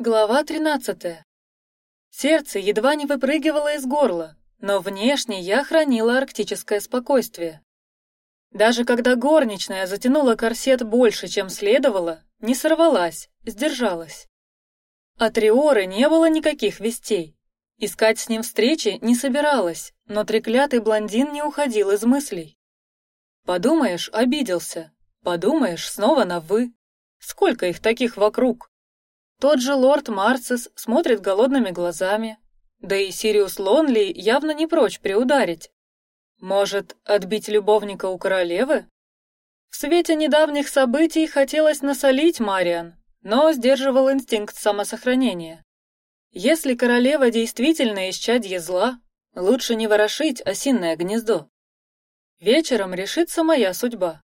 Глава 13. Сердце едва не выпрыгивало из горла, но внешне я хранила арктическое спокойствие. Даже когда горничная затянула корсет больше, чем следовало, не сорвалась, сдержалась. От Риоры не было никаких вестей. Искать с ним встречи не собиралась, но треклятый блондин не уходил из мыслей. Подумаешь, обиделся. Подумаешь, снова на вы. Сколько их таких вокруг? Тот же лорд Марцис смотрит голодными глазами, да и Сириус Лонли явно не прочь приударить. Может, отбить любовника у королевы? В свете недавних событий хотелось насолить Мариан, но сдерживал инстинкт самосохранения. Если королева действительно исчадье зла, лучше не ворошить осинное гнездо. Вечером решится моя судьба.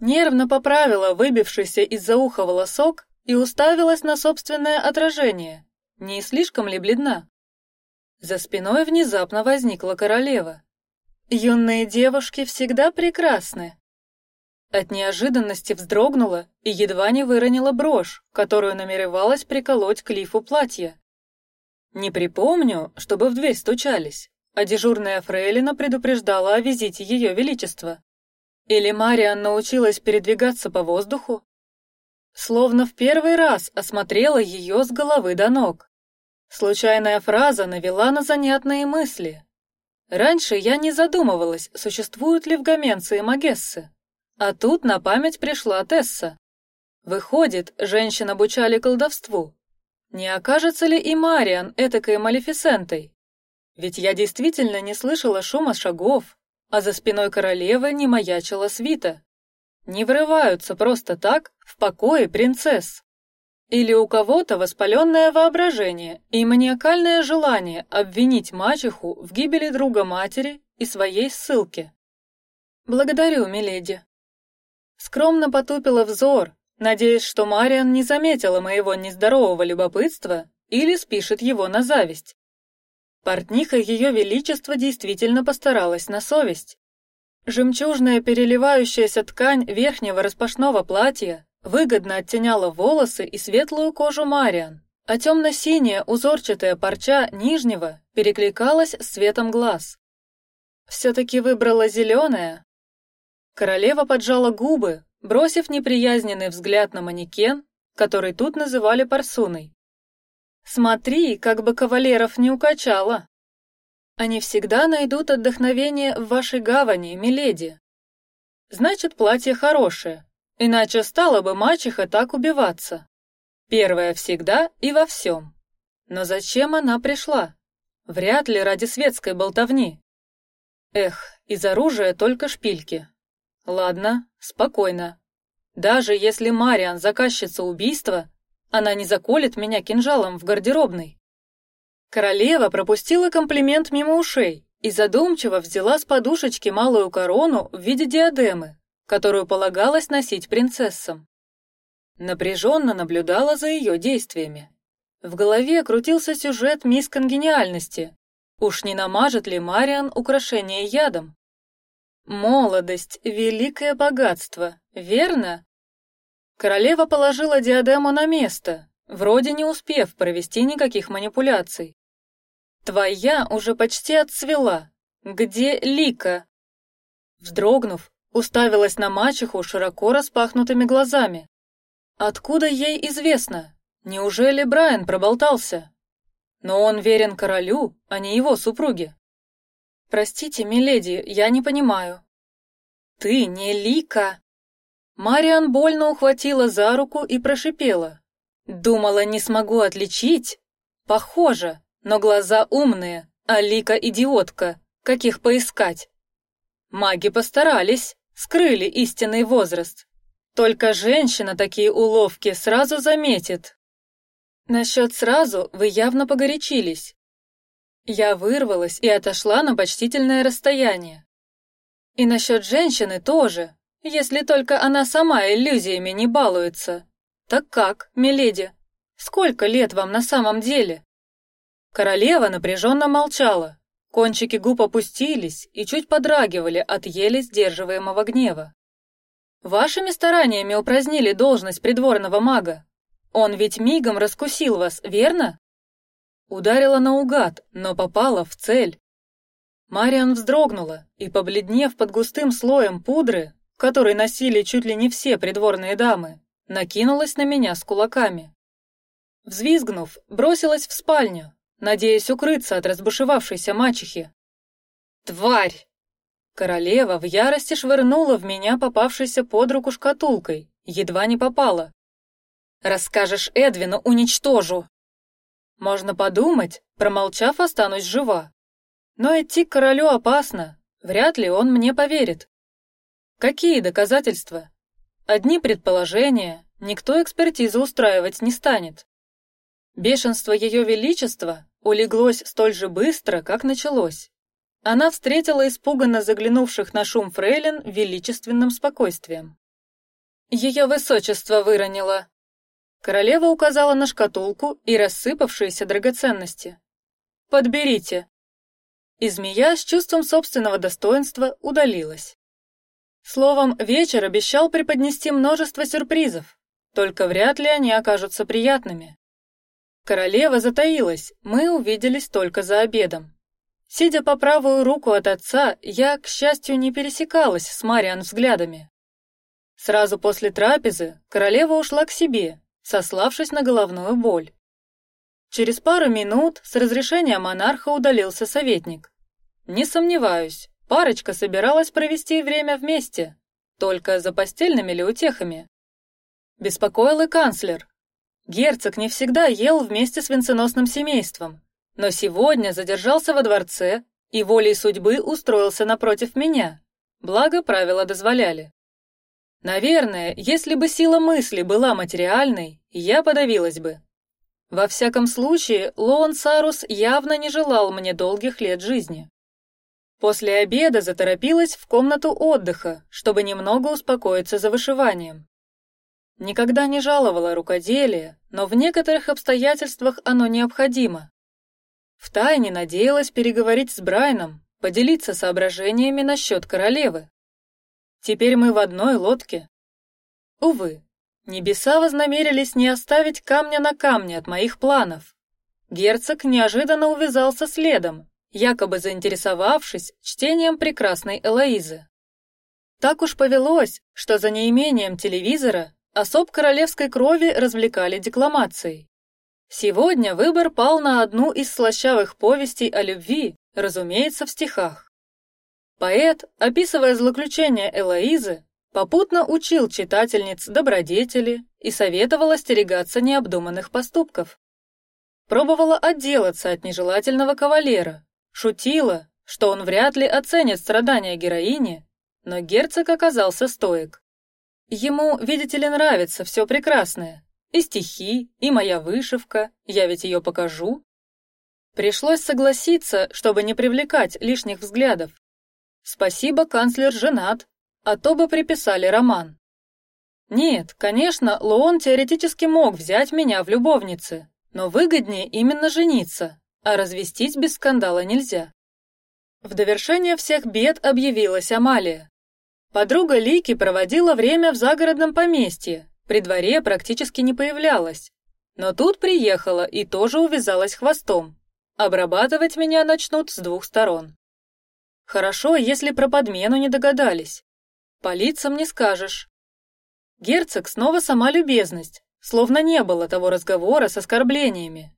Нервно поправила выбившийся из-за уха волосок и уставилась на собственное отражение. Не слишком ли бледна? За спиной внезапно возникла королева. Юные девушки всегда прекрасны. От неожиданности вздрогнула и едва не выронила брошь, которую намеревалась приколоть к лифу платья. Не припомню, чтобы в дверь стучались, а дежурная фрейлина предупреждала о визите ее величества. Или Мариан научилась передвигаться по воздуху? Словно в первый раз осмотрела ее с головы до ног. Случайная фраза навела на занятные мысли. Раньше я не задумывалась, существуют ли в Гаменции магессы, а тут на память пришла Тесса. Выходит, женщин обучали колдовству. Не окажется ли и Мариан этакой малефисентой? Ведь я действительно не слышала шума шагов, а за спиной королевы не маячила свита не врываются просто так в покое принцесс. Или у кого-то воспаленное воображение и маниакальное желание обвинить мачеху в гибели друга матери и своей ссылке. Благодарю, миледи. Скромно потупила взор, надеясь, что Мариан не заметила моего нездорового любопытства или спишет его на зависть. Портниха ее величества действительно постаралась на совесть. Жемчужная переливающаяся ткань верхнего распашного платья выгодно оттеняла волосы и светлую кожу Мариан, а темно-синяя узорчатая парча нижнего перекликалась с цветом глаз. Все-таки выбрала зеленое. Королева поджала губы, бросив неприязненный взгляд на манекен, который тут называли парсуной. Смотри, как бы кавалеров не укачала. Они всегда найдут отдохновение в вашей гавани, миледи. Значит, платье хорошее, иначе стала бы мачеха так убиваться. Первая всегда и во всем. Но зачем она пришла? Вряд ли ради светской болтовни. Эх, из оружия только шпильки. Ладно, спокойно. Даже если Мариан заказчица убийства, она не заколет меня кинжалом в гардеробной. Королева пропустила комплимент мимо ушей и задумчиво взяла с подушечки малую корону в виде диадемы, которую полагалось носить принцессам. Напряженно наблюдала за ее действиями. В голове крутился сюжет мисс Конгениальности. Уж не намажет ли Мариан украшение ядом? Молодость — великое богатство, верно? Королева положила диадему на место, вроде не успев провести никаких манипуляций. Твоя уже почти отцвела. Где Лика? Вздрогнув, уставилась на мачеху широко распахнутыми глазами. Откуда ей известно? Неужели Брайан проболтался? Но он верен королю, а не его супруге. Простите, миледи, я не понимаю. Ты не Лика. Мариан больно ухватила за руку и прошипела: "Думала, не смогу отличить? Похоже но глаза умные, а лика идиотка, каких поискать. Маги постарались, скрыли истинный возраст. Только женщина такие уловки сразу заметит. Насчет сразу вы явно погорячились. Я вырвалась и отошла на почтительное расстояние. И насчет женщины тоже, если только она сама иллюзиями не балуется. Так как, миледи, сколько лет вам на самом деле? Королева напряженно молчала, кончики губ опустились и чуть подрагивали от еле сдерживаемого гнева. Вашими стараниями упразднили должность придворного мага. Он ведь мигом раскусил вас, верно? Ударила наугад, но попала в цель. Мариан вздрогнула и, побледнев под густым слоем пудры, который носили чуть ли не все придворные дамы, накинулась на меня с кулаками. Взвизгнув, бросилась в спальню, надеясь укрыться от разбушевавшейся мачехи. Тварь! Королева в ярости швырнула в меня попавшейся под руку шкатулкой, едва не попала. Расскажешь Эдвину, уничтожу. Можно подумать, промолчав, останусь жива. Но идти к королю опасно, вряд ли он мне поверит. Какие доказательства? Одни предположения, никто экспертизу устраивать не станет. Бешенство ее величества улеглось столь же быстро, как началось. Она встретила испуганно заглянувших на шум фрейлин величественным спокойствием. Ее высочество выронило. Королева указала на шкатулку и рассыпавшиеся драгоценности. Подберите. И змея с чувством собственного достоинства удалилась. Словом, вечер обещал преподнести множество сюрпризов, только вряд ли они окажутся приятными. Королева затаилась, мы увиделись только за обедом. Сидя по правую руку от отца, я, к счастью, не пересекалась с Мариан взглядами. Сразу после трапезы королева ушла к себе, сославшись на головную боль. Через пару минут с разрешения монарха удалился советник. Не сомневаюсь, Парочка собиралась провести время вместе, только за постельными ли утехами. Беспокоил и канцлер. Герцог не всегда ел вместе с венценосным семейством, но сегодня задержался во дворце и волей судьбы устроился напротив меня. Благо правила дозволяли. Наверное, если бы сила мысли была материальной, я подавилась бы. Во всяком случае, Лоон Сарус явно не желал мне долгих лет жизни. После обеда заторопилась в комнату отдыха, чтобы немного успокоиться за вышиванием. Никогда не жаловала рукоделие, но в некоторых обстоятельствах оно необходимо. В тайне надеялась переговорить с Брайном, поделиться соображениями насчет королевы. Теперь мы в одной лодке. Увы, небеса вознамерились не оставить камня на камне от моих планов. Герцог неожиданно увязался следом, якобы заинтересовавшись чтением прекрасной Элоизы. Так уж повелось, что за неимением телевизора особ королевской крови развлекали декламацией. Сегодня выбор пал на одну из слащавых повестей о любви, разумеется, в стихах. Поэт, описывая злоключения Элоизы, попутно учил читательниц добродетели и советовал остерегаться необдуманных поступков. Пробовала отделаться от нежелательного кавалера, Шутила, что он вряд ли оценит страдания героини, но герцог оказался стоек. Ему, видите ли, нравится все прекрасное, и стихи, и моя вышивка, я ведь ее покажу. Пришлось согласиться, чтобы не привлекать лишних взглядов. Спасибо, канцлер женат, а то бы приписали роман. Нет, конечно, Лоон теоретически мог взять меня в любовницы, но выгоднее именно жениться, а развестись без скандала нельзя. В довершение всех бед объявилась Амалия. Подруга Лики проводила время в загородном поместье, при дворе практически не появлялась, но тут приехала и тоже увязалась хвостом. Обрабатывать меня начнут с двух сторон. Хорошо, если про подмену не догадались. По лицам не скажешь. Герцог снова сама любезность, словно не было того разговора с оскорблениями.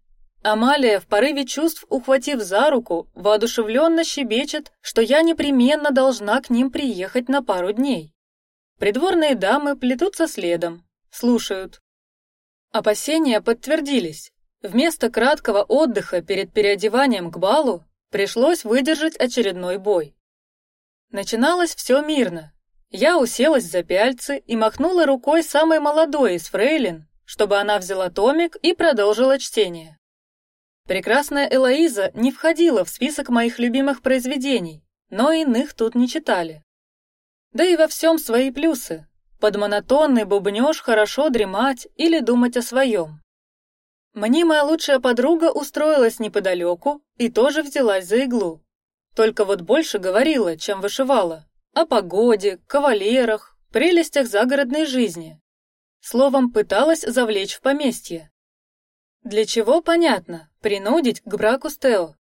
Амалия в порыве чувств, ухватив за руку, воодушевленно щебечет, что я непременно должна к ним приехать на пару дней. Придворные дамы плетутся следом, слушают. Опасения подтвердились. Вместо краткого отдыха перед переодеванием к балу пришлось выдержать очередной бой. Начиналось все мирно. Я уселась за пяльцы и махнула рукой самой молодой из фрейлин, чтобы она взяла томик и продолжила чтение. Прекрасная Элоиза не входила в список моих любимых произведений, но иных тут не читали. Да и во всем свои плюсы. Под монотонный бубнёж хорошо дремать или думать о своем. Мне моя лучшая подруга устроилась неподалеку и тоже взялась за иглу. Только вот больше говорила, чем вышивала. О погоде, кавалерах, прелестях загородной жизни. словом, пыталась завлечь в поместье. Для чего, понятно, принудить к браку с Тео.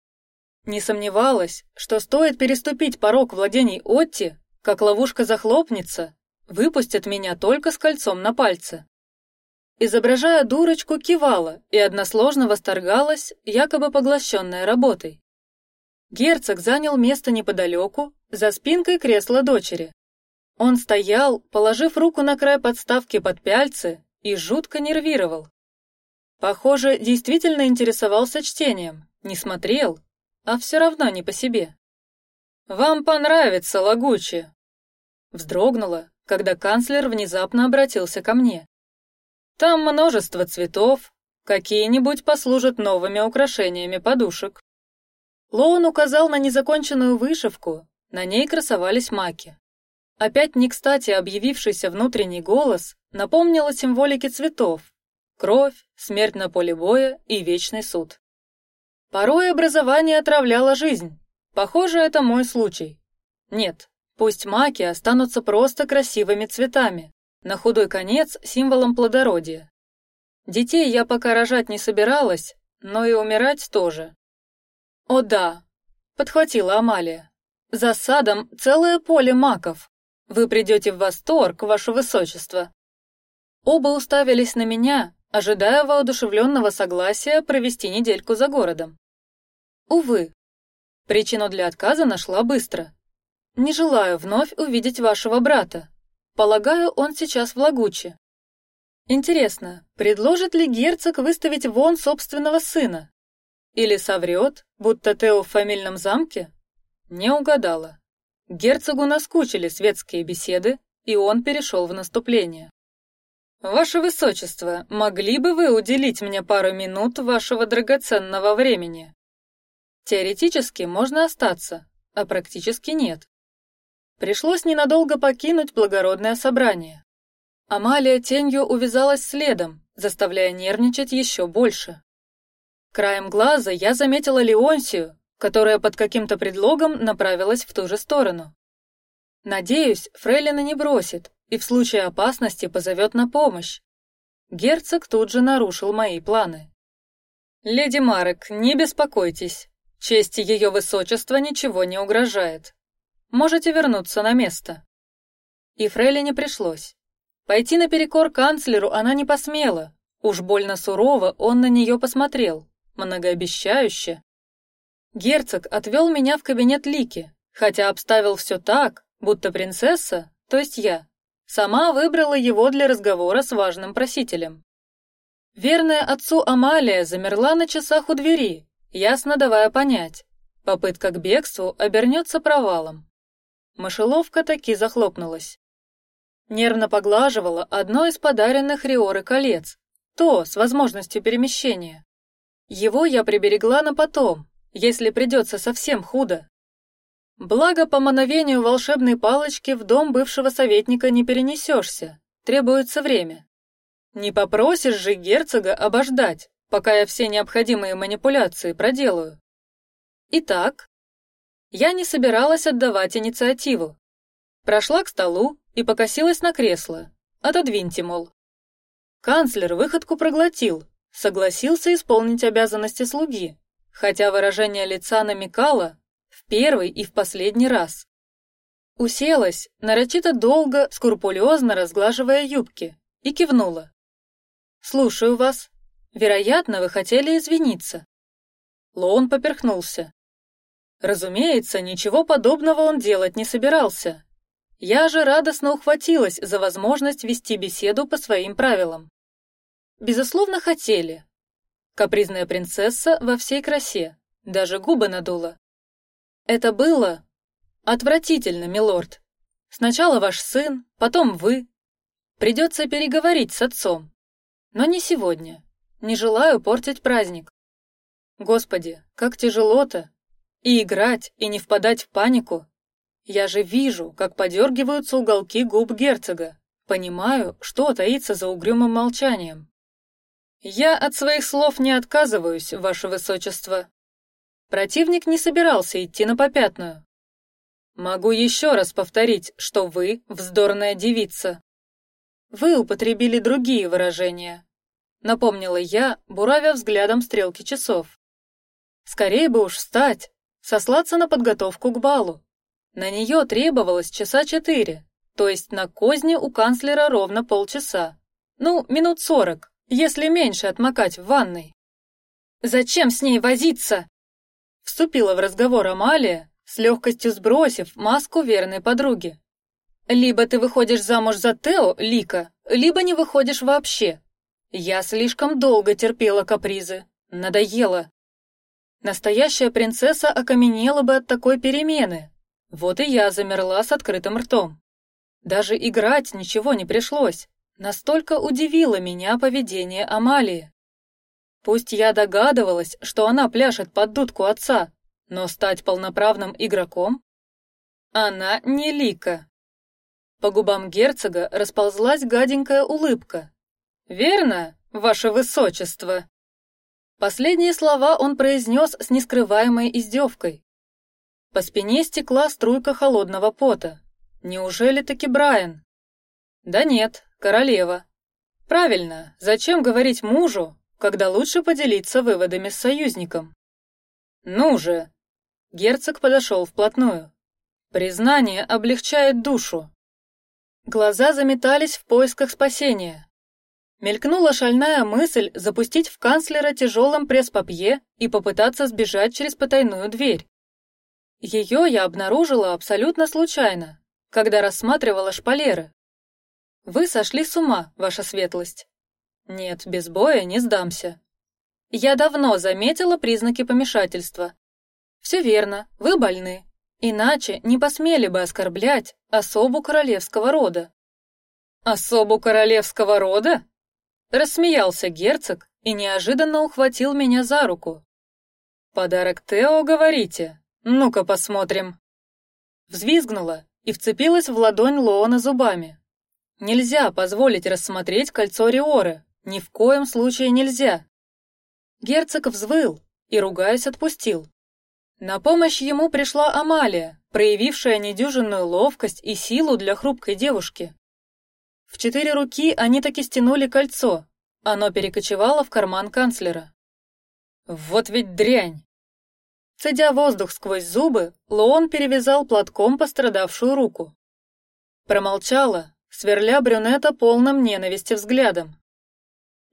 Не сомневалась, что стоит переступить порог владений Отти, как ловушка захлопнется, выпустят меня только с кольцом на пальце. Изображая дурочку, кивала и односложно восторгалась, якобы поглощенная работой. Герцог занял место неподалеку, за спинкой кресла дочери. Он стоял, положив руку на край подставки под пяльцы, и жутко нервировал. Похоже, действительно интересовался чтением, не смотрел, а все равно не по себе. Вам понравится, лагуче. Вздрогнула, когда канцлер внезапно обратился ко мне. Там множество цветов, какие-нибудь послужат новыми украшениями подушек. Лоун указал на незаконченную вышивку, на ней красовались маки. Опять не кстати объявившийся внутренний голос напомнил о символике цветов, кровь, смерть на поле боя и вечный суд. Порой образование отравляло жизнь. Похоже, это мой случай. Нет, пусть маки останутся просто красивыми цветами, на худой конец символом плодородия. Детей я пока рожать не собиралась, но и умирать тоже. О да, подхватила Амалия. За садом целое поле маков. Вы придете в восторг, ваше высочество. Оба уставились на меня, ожидая воодушевленного согласия провести недельку за городом. Увы, причину для отказа нашла быстро. Не желаю вновь увидеть вашего брата. Полагаю, он сейчас в Лагуче. Интересно, предложит ли герцог выставить вон собственного сына? Или соврет, будто Тео в фамильном замке? Не угадала. Герцогу наскучили светские беседы, и он перешел в наступление. Ваше высочество, могли бы вы уделить мне пару минут вашего драгоценного времени? Теоретически можно остаться, а практически нет. Пришлось ненадолго покинуть благородное собрание. Амалия тенью увязалась следом, заставляя нервничать еще больше. Краем глаза я заметила Леонсию, которая под каким-то предлогом направилась в ту же сторону. Надеюсь, Фрейлина не бросит, и в случае опасности позовет на помощь. Герцог тут же нарушил мои планы. Леди Марек, не беспокойтесь, чести ее высочества ничего не угрожает. Можете вернуться на место. И Фрейлине пришлось. Пойти наперекор канцлеру она не посмела. Уж больно сурово он на нее посмотрел, многообещающе. Герцог отвел меня в кабинет Лики, хотя обставил все так, будто принцесса, то есть я, Сама выбрала его для разговора с важным просителем. Верная отцу Амалия замерла на часах у двери, ясно давая понять, попытка к бегству обернется провалом. Мышеловка таки захлопнулась. Нервно поглаживала одно из подаренных Риоры колец, то с возможностью перемещения. Его я приберегла на потом, если придется совсем худо. Благо по мановению волшебной палочки в дом бывшего советника не перенесешься, требуется время. Не попросишь же герцога обождать, пока я все необходимые манипуляции проделаю. Итак, я не собиралась отдавать инициативу. Прошла к столу и покосилась на кресло. Отодвиньте, мол. Канцлер выходку проглотил, согласился исполнить обязанности слуги, хотя выражение лица намекало, в первый и в последний раз. Уселась, нарочито долго, скрупулезно разглаживая юбки, и кивнула. Слушаю вас. Вероятно, вы хотели извиниться. Лоун поперхнулся. Разумеется, ничего подобного он делать не собирался. Я же радостно ухватилась за возможность вести беседу по своим правилам. Безусловно, хотели. Капризная принцесса во всей красе, даже губы надула. Это было отвратительно, милорд. Сначала ваш сын, потом вы. Придется переговорить с отцом, но не сегодня. Не желаю портить праздник. Господи, как тяжело-то и играть, и не впадать в панику. Я же вижу, как подергиваются уголки губ герцога. Понимаю, что таится за угрюмым молчанием. Я от своих слов не отказываюсь, ваше высочество. Противник не собирался идти на попятную. Могу еще раз повторить, что вы вздорная девица. вы употребили другие выражения. Напомнила я, буравя взглядом стрелки часов. Скорее бы уж встать, сослаться на подготовку к балу. На нее требовалось часа четыре, то есть на козни у канцлера ровно полчаса. Ну, минут сорок, если меньше отмокать в ванной. Зачем с ней возиться? Вступила в разговор Амалия, с легкостью сбросив маску верной подруги. Либо ты выходишь замуж за Тео, Лика, либо не выходишь вообще. Я слишком долго терпела капризы, надоело. Настоящая принцесса окаменела бы от такой перемены. Вот и я замерла с открытым ртом. Даже играть ничего не пришлось. Настолько удивило меня поведение Амалии. Пусть я догадывалась, что она пляшет под дудку отца, но стать полноправным игроком? Она не Лика. По губам герцога расползлась гаденькая улыбка. Верно, ваше высочество. Последние слова он произнес с нескрываемой издевкой. По спине стекла струйка холодного пота. Неужели таки Брайан? Да нет, королева. Правильно. Зачем говорить мужу, когда лучше поделиться выводами с союзником? Ну же. Герцог подошел вплотную. Признание облегчает душу. Глаза заметались в поисках спасения. Мелькнула шальная мысль запустить в канцлера тяжелым пресс-папье и попытаться сбежать через потайную дверь. Ее я обнаружила абсолютно случайно, когда рассматривала шпалеры. Вы сошли с ума, ваша светлость. Нет, без боя не сдамся. Я давно заметила признаки помешательства. Все верно, вы больны, Иначе не посмели бы оскорблять особу королевского рода. Особу королевского рода? Рассмеялся герцог и неожиданно ухватил меня за руку. Подарок Тео, говорите? Ну-ка посмотрим. Взвизгнула и вцепилась в ладонь Лоона зубами. Нельзя позволить рассмотреть кольцо Риоры, ни в коем случае нельзя. Герцог взвыл и, ругаясь, отпустил. На помощь ему пришла Амалия, проявившая недюжинную ловкость и силу для хрупкой девушки. В четыре руки они таки стянули кольцо, оно перекочевало в карман канцлера. Вот ведь дрянь! Цедя воздух сквозь зубы, Лоон перевязал платком пострадавшую руку. Промолчала, сверля брюнета полным ненависти взглядом.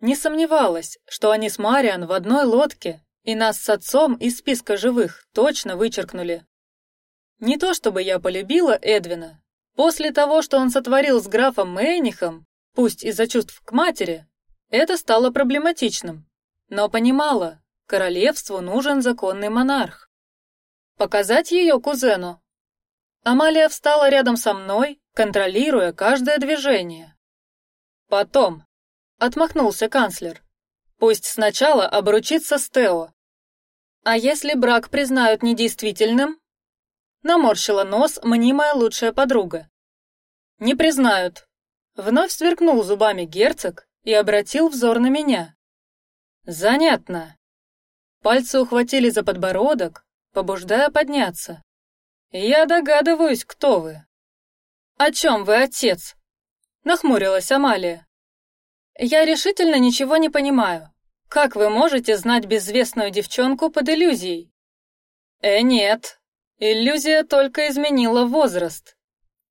Не сомневалась, что они с Мариан в одной лодке и нас с отцом из списка живых точно вычеркнули. Не то чтобы я полюбила Эдвина. После того, что он сотворил с графом Мейнихом, пусть из-за чувств к матери, это стало проблематичным. Но понимала, королевству нужен законный монарх. Показать ее кузену. Амалия встала рядом со мной, контролируя каждое движение. Потом, отмахнулся канцлер. Пусть сначала обручится с Тео. А если брак признают недействительным? Наморщила нос мнимая лучшая подруга. Не признают. Вновь сверкнул зубами герцог и обратил взор на меня. Занятно. Пальцы ухватили за подбородок, побуждая подняться. Я догадываюсь, кто вы. О чем вы, отец? Нахмурилась Амалия. Я решительно ничего не понимаю. Как вы можете знать безвестную девчонку под иллюзией? Э, нет. Иллюзия только изменила возраст.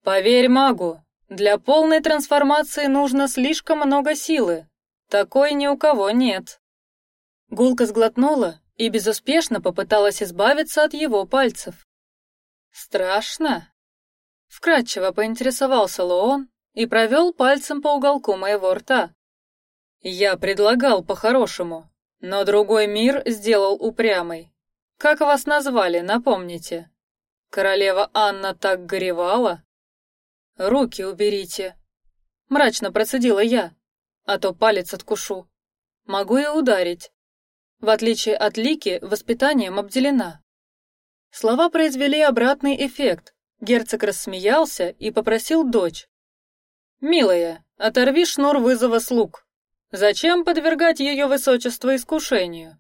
Поверь магу, для полной трансформации нужно слишком много силы. Такой ни у кого нет. Гулка сглотнула и безуспешно попыталась избавиться от его пальцев. Страшно? Вкратчиво поинтересовался Лоон и провел пальцем по уголку моего рта. Я предлагал по-хорошему, но другой мир сделал упрямый. Как вас назвали, напомните? Королева Анна так горевала. Руки уберите. Мрачно процедила я, а то палец откушу. Могу и ударить. В отличие от Лики, воспитанием обделена. Слова произвели обратный эффект. Герцог рассмеялся и попросил дочь: "Милая, оторви шнур вызова слуг. Зачем подвергать ее высочество искушению?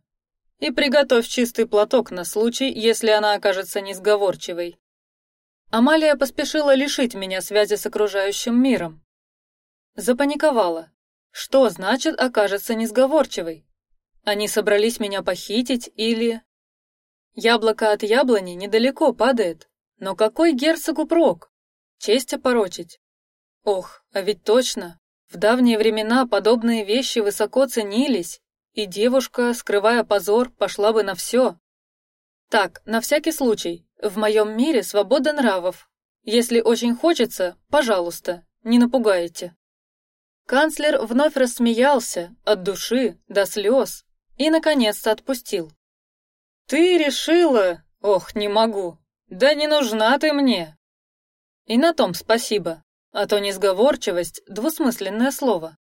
И приготовь чистый платок на случай, если она окажется несговорчивой. Амалия поспешила лишить меня связи с окружающим миром. Запаниковала. Что значит окажется несговорчивой? Они собрались меня похитить или... Яблоко от яблони недалеко падает, но какой герцогу прок? Честь опорочить? Ох, а ведь точно, в давние времена подобные вещи высоко ценились, и девушка, скрывая позор, пошла бы на все. Так, на всякий случай, в моем мире свобода нравов. Если очень хочется, пожалуйста, не напугайте. Канцлер вновь рассмеялся от души до слез и наконец-то отпустил. Ты решила? Ох, не могу. Да не нужна ты мне. И на том спасибо, а то несговорчивость двусмысленное слово.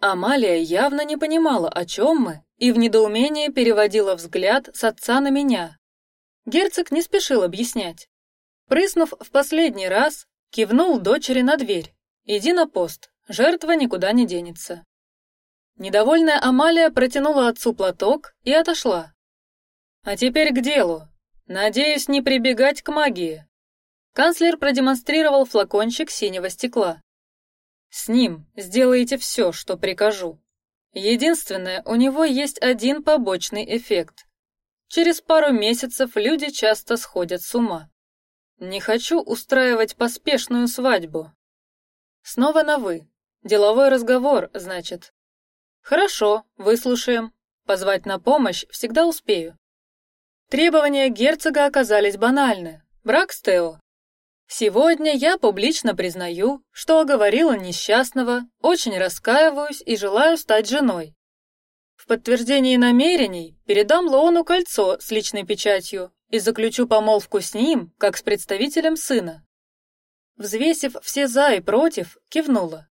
Амалия явно не понимала, о чем мы, и в недоумении переводила взгляд с отца на меня. Герцог не спешил объяснять. Прыснув в последний раз, кивнул дочери на дверь. Иди на пост, жертва никуда не денется. Недовольная Амалия протянула отцу платок и отошла. А теперь к делу. Надеюсь, не прибегать к магии. Канцлер продемонстрировал флакончик синего стекла. С ним сделаете все, что прикажу. Единственное, у него есть один побочный эффект. Через пару месяцев люди часто сходят с ума. Не хочу устраивать поспешную свадьбу. Снова на вы. Деловой разговор, значит. Хорошо, выслушаем. Позвать на помощь всегда успею. Требования герцога оказались банальны. Брак с Тео. Сегодня я публично признаю, что оговорила несчастного, очень раскаиваюсь и желаю стать женой. В подтверждении намерений передам Лоуну кольцо с личной печатью и заключу помолвку с ним, как с представителем сына. Взвесив все за и против, кивнула.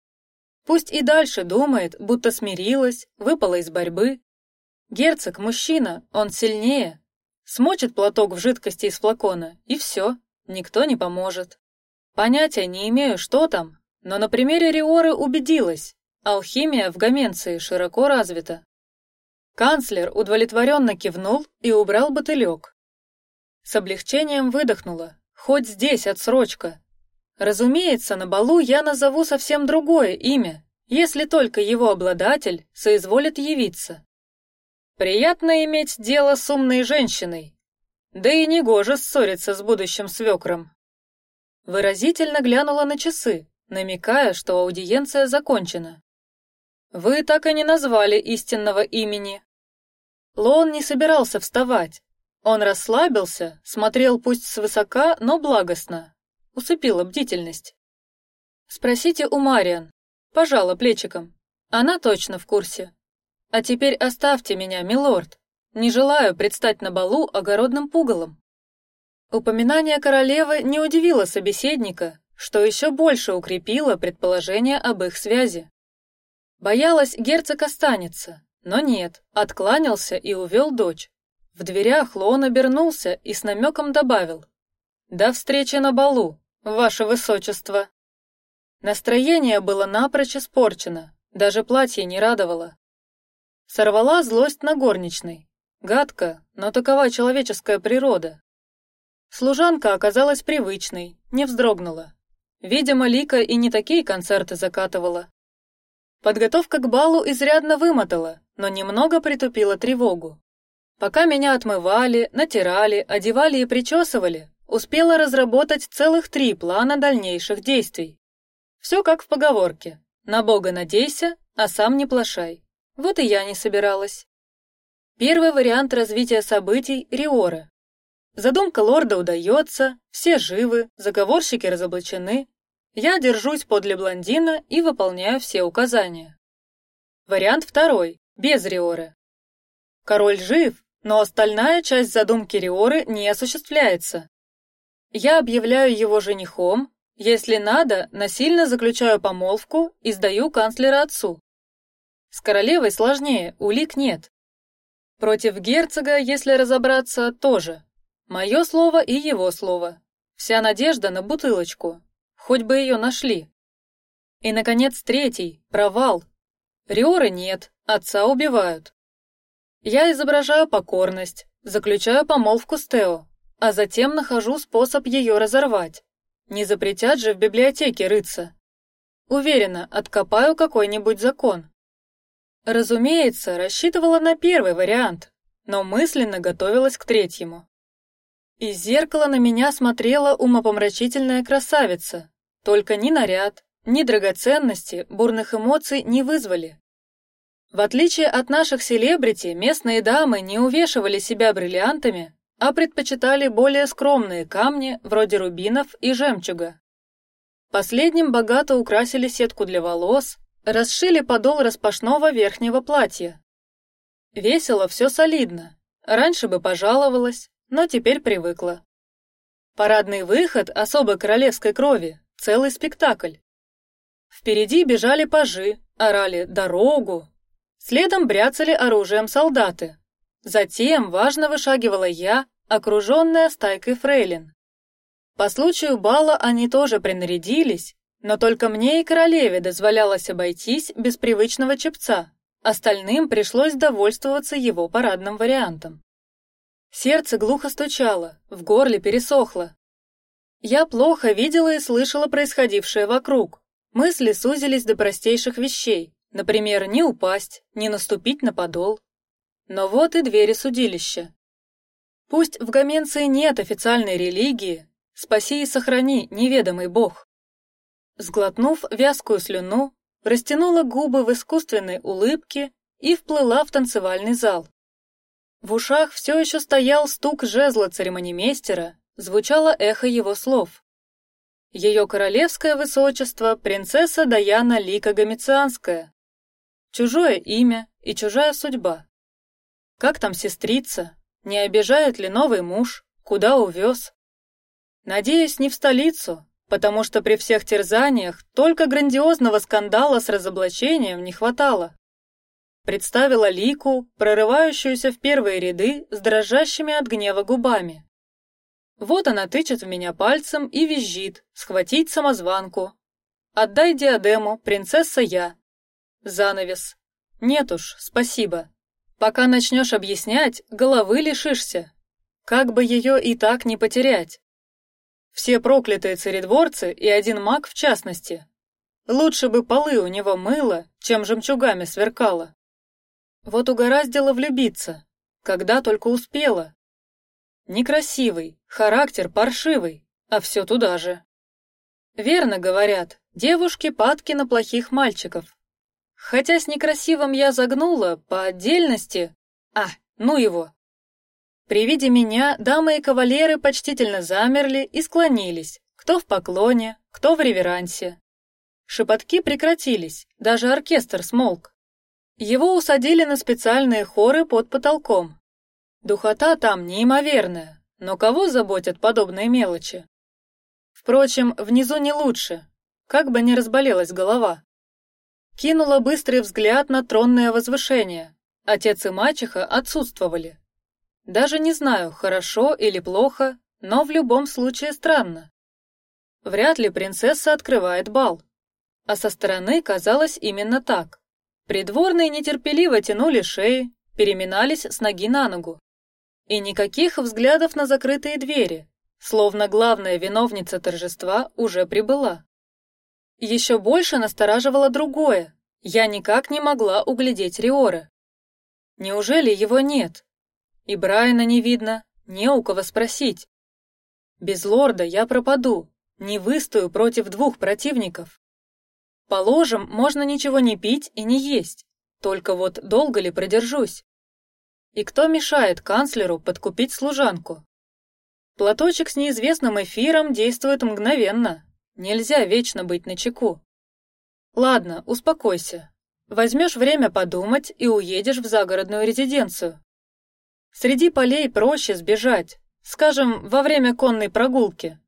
Пусть и дальше думает, будто смирилась, выпала из борьбы. Герцог мужчина, он сильнее. Смочит платок в жидкости из флакона и все, никто не поможет. Понятия не имею, что там, но на примере Риоры убедилась, алхимия в Гаменции широко развита. Канцлер удовлетворенно кивнул и убрал бутылек. С облегчением выдохнула. Хоть здесь отсрочка. Разумеется, на балу я назову совсем другое имя, если только его обладатель соизволит явиться. Приятно иметь дело с умной женщиной, да и не гоже ссориться с будущим свекром. Выразительно глянула на часы, намекая, что аудиенция закончена. Вы так и не назвали истинного имени. Лон не собирался вставать. Он расслабился, смотрел пусть свысока, но благостно. Усыпила бдительность. Спросите у Мариан. Пожала плечиком. Она точно в курсе. А теперь оставьте меня, милорд. Не желаю предстать на балу огородным пугалом. Упоминание королевы не удивило собеседника, что еще больше укрепило предположение об их связи. Боялась, герцог останется, но нет, откланялся и увел дочь. В дверях Лоон обернулся и с намеком добавил: "До встречи на балу, ваше высочество". Настроение было напрочь испорчено, даже платье не радовало. Сорвала злость на горничной. Гадко, но такова человеческая природа. Служанка оказалась привычной, не вздрогнула. Видимо, Лика и не такие концерты закатывала. Подготовка к балу изрядно вымотала, но немного притупила тревогу. Пока меня отмывали, натирали, одевали и причесывали, успела разработать целых три плана дальнейших действий. Все как в поговорке: на Бога надейся, а сам не плашай. Вот и я не собиралась. Первый вариант развития событий Риора. Задумка лорда удается, все живы, заговорщики разоблачены, я держусь подле блондина и выполняю все указания. Вариант второй, без Риоры. Король жив, но остальная часть задумки Риоры не осуществляется. Я объявляю его женихом, если надо, насильно заключаю помолвку и сдаю канцлера отцу. С королевой сложнее, улик нет. Против герцога, если разобраться, тоже. Мое слово и его слово. Вся надежда на бутылочку, Хоть бы ее нашли. И наконец третий провал. Риоры нет, отца убивают. Я изображаю покорность, заключаю помолвку с Тео, а затем нахожу способ ее разорвать. Не запретят же в библиотеке рыться. уверена, откопаю какой-нибудь закон. Разумеется, рассчитывала на первый вариант, но мысленно готовилась к третьему. Из зеркала на меня смотрела умопомрачительная красавица, только ни наряд, ни драгоценности бурных эмоций не вызвали. В отличие от наших селебрити, местные дамы не увешивали себя бриллиантами, а предпочитали более скромные камни вроде рубинов и жемчуга. Последним богато украсили сетку для волос, расшили подол распашного верхнего платья. Весело, все солидно. Раньше бы пожаловалась, но теперь привыкла. Парадный выход особой королевской крови, целый спектакль. Впереди бежали пажи, орали дорогу, следом бряцали оружием солдаты. Затем важно вышагивала я, окруженная стайкой фрейлин. По случаю бала они тоже принарядились, но только мне и королеве дозволялось обойтись без привычного чепца. Остальным пришлось довольствоваться его парадным вариантом. Сердце глухо стучало, в горле пересохло. Я плохо видела и слышала происходившее вокруг. Мысли сузились до простейших вещей, например, не упасть, не наступить на подол. Но вот и двери судилища. Пусть в Гаменции нет официальной религии, спаси и сохрани, неведомый бог. Сглотнув вязкую слюну, растянула губы в искусственной улыбке и вплыла в танцевальный зал. В ушах все еще стоял стук жезла церемонимейстера, звучало эхо его слов. Ее королевское высочество принцесса Даяна Лика Гомицианская. Чужое имя и чужая судьба. Как там сестрица? Не обижает ли новый муж? Куда увез? Надеюсь, не в столицу, потому что при всех терзаниях только грандиозного скандала с разоблачением не хватало представила Лику, прорывающуюся в первые ряды с дрожащими от гнева губами. Вот она тычет в меня пальцем и визжит: "Схватить самозванку! Отдай диадему, принцесса я!" Занавес. Нет уж, спасибо. Пока начнешь объяснять, головы лишишься. Как бы ее и так не потерять. Все проклятые царедворцы и один маг в частности. Лучше бы полы у него мыло, чем жемчугами сверкало. Вот угораздило влюбиться, когда только успела. Некрасивый, характер паршивый, а все туда же. Верно говорят, девушки падки на плохих мальчиков. Хотя с некрасивым я загнула по отдельности. А, ну его. При виде меня дамы и кавалеры почтительно замерли и склонились, кто в поклоне, кто в реверансе. Шепотки прекратились, даже оркестр смолк. Его усадили на специальные хоры под потолком. Духота там неимоверная, но кого заботят подобные мелочи? Впрочем, внизу не лучше, как бы не разболелась голова. Кинула быстрый взгляд на тронное возвышение. Отец и мачеха отсутствовали. Даже не знаю, хорошо или плохо, но в любом случае странно. Вряд ли принцесса открывает бал, а со стороны казалось именно так. Придворные нетерпеливо тянули шеи, переминались с ноги на ногу, и никаких взглядов на закрытые двери, словно главная виновница торжества уже прибыла. Еще больше настораживало другое: я никак не могла углядеть Риора. Неужели его нет? И Брайана не видно, не у кого спросить. Без лорда я пропаду, не выстою против двух противников. Положим, можно ничего не пить и не есть. Только вот долго ли продержусь? И кто мешает канцлеру подкупить служанку? Платочек с неизвестным эфиром действует мгновенно. Нельзя вечно быть на чеку. Ладно, успокойся. Возьмешь время подумать и уедешь в загородную резиденцию. Среди полей проще сбежать, скажем, во время конной прогулки.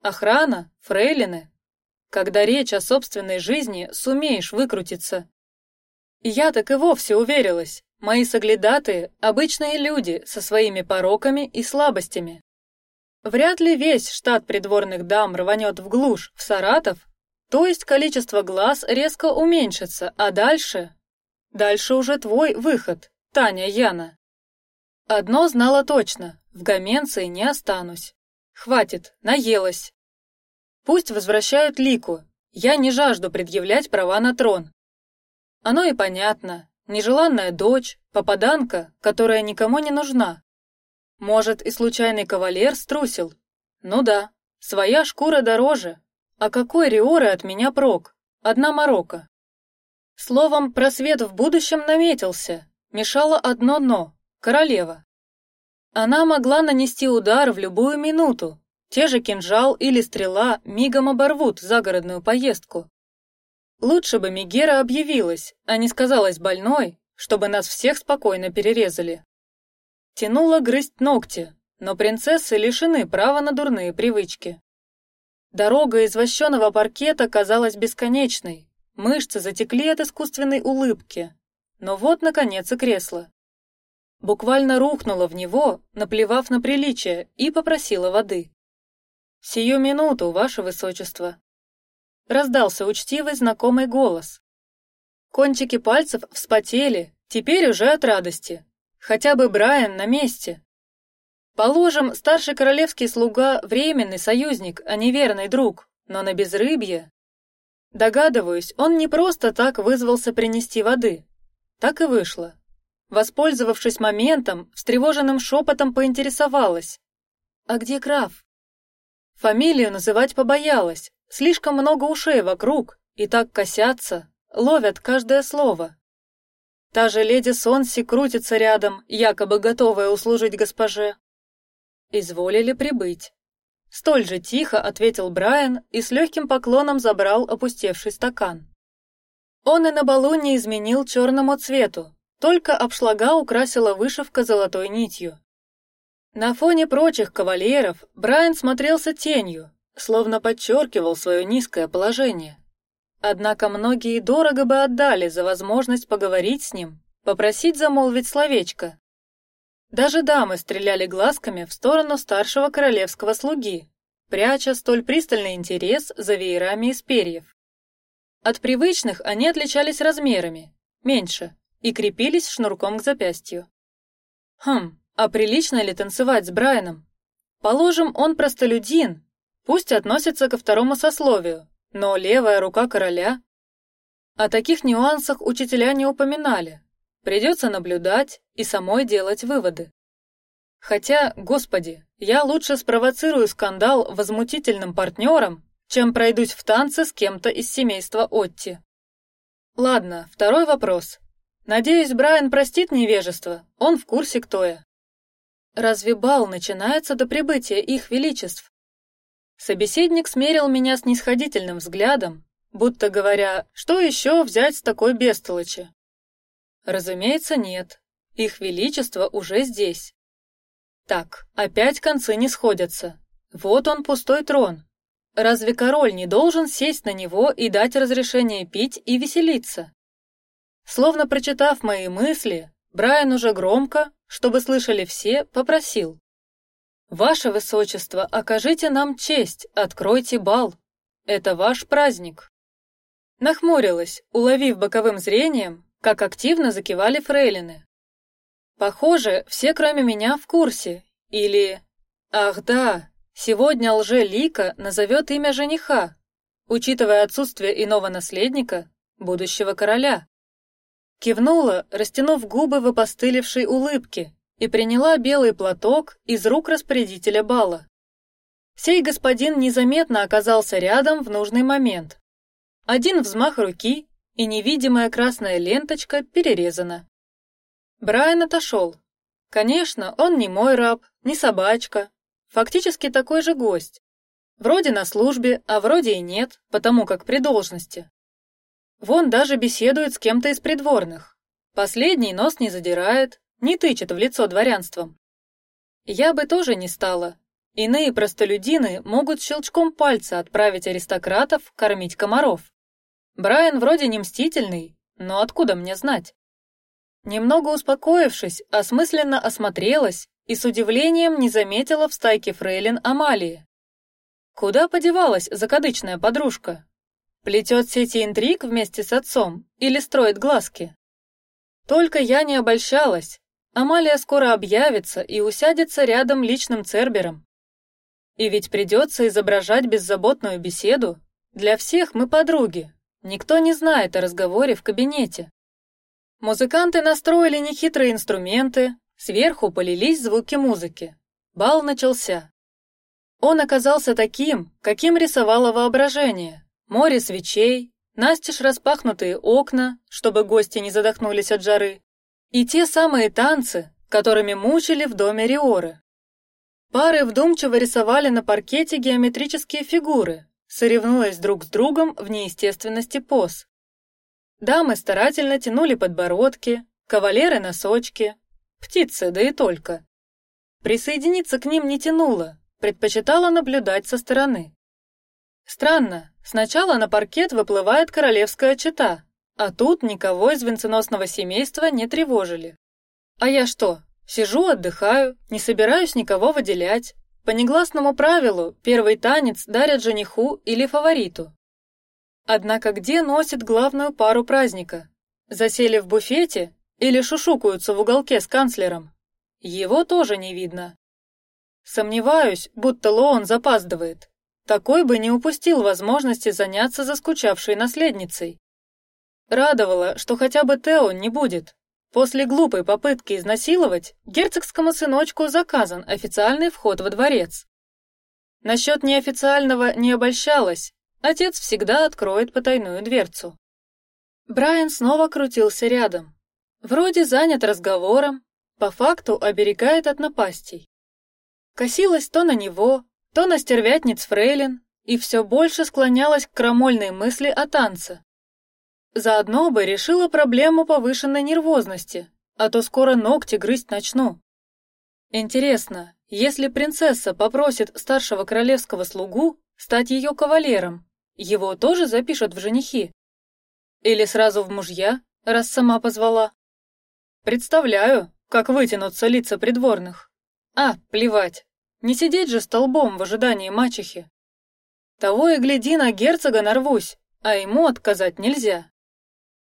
Охрана, фрейлины, когда речь о собственной жизни, сумеешь выкрутиться. я так и вовсе уверилась. Мои соглядатые обычные люди со своими пороками и слабостями. Вряд ли весь штат придворных дам рванет в глушь, в Саратов, то есть количество глаз резко уменьшится, а дальше, дальше уже твой выход, Таня Яна. Одно знала точно: в Гаменции не останусь. Хватит, наелась. Пусть возвращают Лику. Я не жажду предъявлять права на трон. Оно и понятно. Нежеланная дочь, попаданка, которая никому не нужна. Может, и случайный кавалер струсил. Ну да, своя шкура дороже. А какой риоры от меня прок? Одна морока. Словом, просвет в будущем наметился. Мешало одно но — королева. Она могла нанести удар в любую минуту. Те же кинжал или стрела мигом оборвут загородную поездку. Лучше бы Мигера объявилась, а не сказалась больной, чтобы нас всех спокойно перерезали. Тянуло грызть ногти, но принцессы лишены права на дурные привычки. Дорога из вощеного паркета казалась бесконечной, мышцы затекли от искусственной улыбки. Но вот наконец и кресло. Буквально рухнула в него, наплевав на приличие, и попросила воды. Сию минуту, ваше высочество. Раздался учтивый знакомый голос. Кончики пальцев вспотели, теперь уже от радости. Хотя бы Брайан на месте. Положим, старший королевский слуга временный союзник, а не верный друг, но на безрыбье. Догадываюсь, он не просто так вызвался принести воды. Так и вышло. Воспользовавшись моментом, встревоженным шепотом поинтересовалась: "А где граф?" Фамилию называть побоялась, слишком много ушей вокруг, и так косятся, ловят каждое слово. Та же леди Сонси крутится рядом, якобы готовая услужить госпоже. Изволили прибыть. Столь же тихо ответил Брайан и с легким поклоном забрал опустевший стакан. Он и на балу не изменил черному цвету, только обшлага украсила вышивка золотой нитью. На фоне прочих кавалеров Брайан смотрелся тенью, словно подчеркивал свое низкое положение. Однако многие дорого бы отдали за возможность поговорить с ним, попросить замолвить словечко. Даже дамы стреляли глазками в сторону старшего королевского слуги, пряча столь пристальный интерес за веерами из перьев. От привычных они отличались размерами, меньше, и крепились шнурком к запястью. Хм, а прилично ли танцевать с Брайаном? Положим, он простолюдин, пусть относится ко второму сословию, но левая рука короля. О таких нюансах учителя не упоминали. Придется наблюдать и самой делать выводы. Хотя, господи, я лучше спровоцирую скандал возмутительным партнером, чем пройдусь в танце с кем-то из семейства Отти. Ладно, второй вопрос. Надеюсь, Брайан простит невежество. Он в курсе, кто я. Разве бал начинается до прибытия их величеств? Собеседник смерил меня с нисходительным взглядом, будто говоря, что еще взять с такой бестолочи. Разумеется, нет. Их величество уже здесь. Так, опять концы не сходятся. Вот он пустой трон. Разве король не должен сесть на него и дать разрешение пить и веселиться? Словно прочитав мои мысли, Брайан уже громко, чтобы слышали все, попросил: "Ваше высочество, окажите нам честь, откройте бал. Это ваш праздник". Нахмурилась, уловив боковым зрением, как активно закивали фрейлины. Похоже, все, кроме меня, в курсе. Или, ах да, сегодня лже Лика назовет имя жениха, учитывая отсутствие иного наследника, будущего короля. Кивнула, растянув губы в опостылевшей улыбке, и приняла белый платок из рук распорядителя бала. Сей господин незаметно оказался рядом в нужный момент. Один взмах руки, и невидимая красная ленточка перерезана. Брайан отошел. Конечно, он не мой раб, не собачка, фактически такой же гость. Вроде на службе, а вроде и нет, потому как при должности. Вон даже беседует с кем-то из придворных. Последний нос не задирает, не тычет в лицо дворянством. Я бы тоже не стала. Иные простолюдины могут щелчком пальца отправить аристократов кормить комаров. Брайан вроде не мстительный, но откуда мне знать? Немного успокоившись, осмысленно осмотрелась и с удивлением не заметила в стайке фрейлин Амалии. Куда подевалась закадычная подружка? Плетет сети интриг вместе с отцом или строит глазки? Только я не обольщалась. Амалия скоро объявится и усядется рядом личным цербером. И ведь придется изображать беззаботную беседу, Для всех мы подруги. Никто не знает о разговоре в кабинете. Музыканты настроили нехитрые инструменты, сверху полились звуки музыки. Бал начался. Он оказался таким, каким рисовало воображение. Море свечей, настежь распахнутые окна, чтобы гости не задохнулись от жары, и те самые танцы, которыми мучили в доме Риоры. Пары вдумчиво рисовали на паркете геометрические фигуры, соревнуясь друг с другом в неестественности поз. Дамы старательно тянули подбородки, кавалеры носочки, птицы да и только. Присоединиться к ним не тянуло, предпочитала наблюдать со стороны. Странно, сначала на паркет выплывает королевская чета, а тут никого из венценосного семейства не тревожили. А я что? Сижу, отдыхаю, не собираюсь никого выделять. По негласному правилу первый танец дарят жениху или фавориту. Однако где носит главную пару праздника? Засели в буфете или шушукаются в уголке с канцлером? Его тоже не видно. Сомневаюсь, будто Лоон запаздывает. Такой бы не упустил возможности заняться заскучавшей наследницей. Радовало, что хотя бы Тео не будет. После глупой попытки изнасиловать герцогскому сыночку заказан официальный вход во дворец. Насчет неофициального не обольщалась. Отец всегда откроет потайную дверцу. Брайан снова крутился рядом. Вроде занят разговором, по факту оберегает от напастей. Косилась то на него, то на стервятниц Фрейлин, и все больше склонялась к крамольной мысли о танце. Заодно бы решила проблему повышенной нервозности, а то скоро ногти грызть начну. Интересно, если принцесса попросит старшего королевского слугу стать ее кавалером, его тоже запишут в женихи? Или сразу в мужья, раз сама позвала? Представляю, как вытянутся лица придворных. А, плевать, не сидеть же столбом в ожидании мачехи. Того и гляди на герцога нарвусь, а ему отказать нельзя.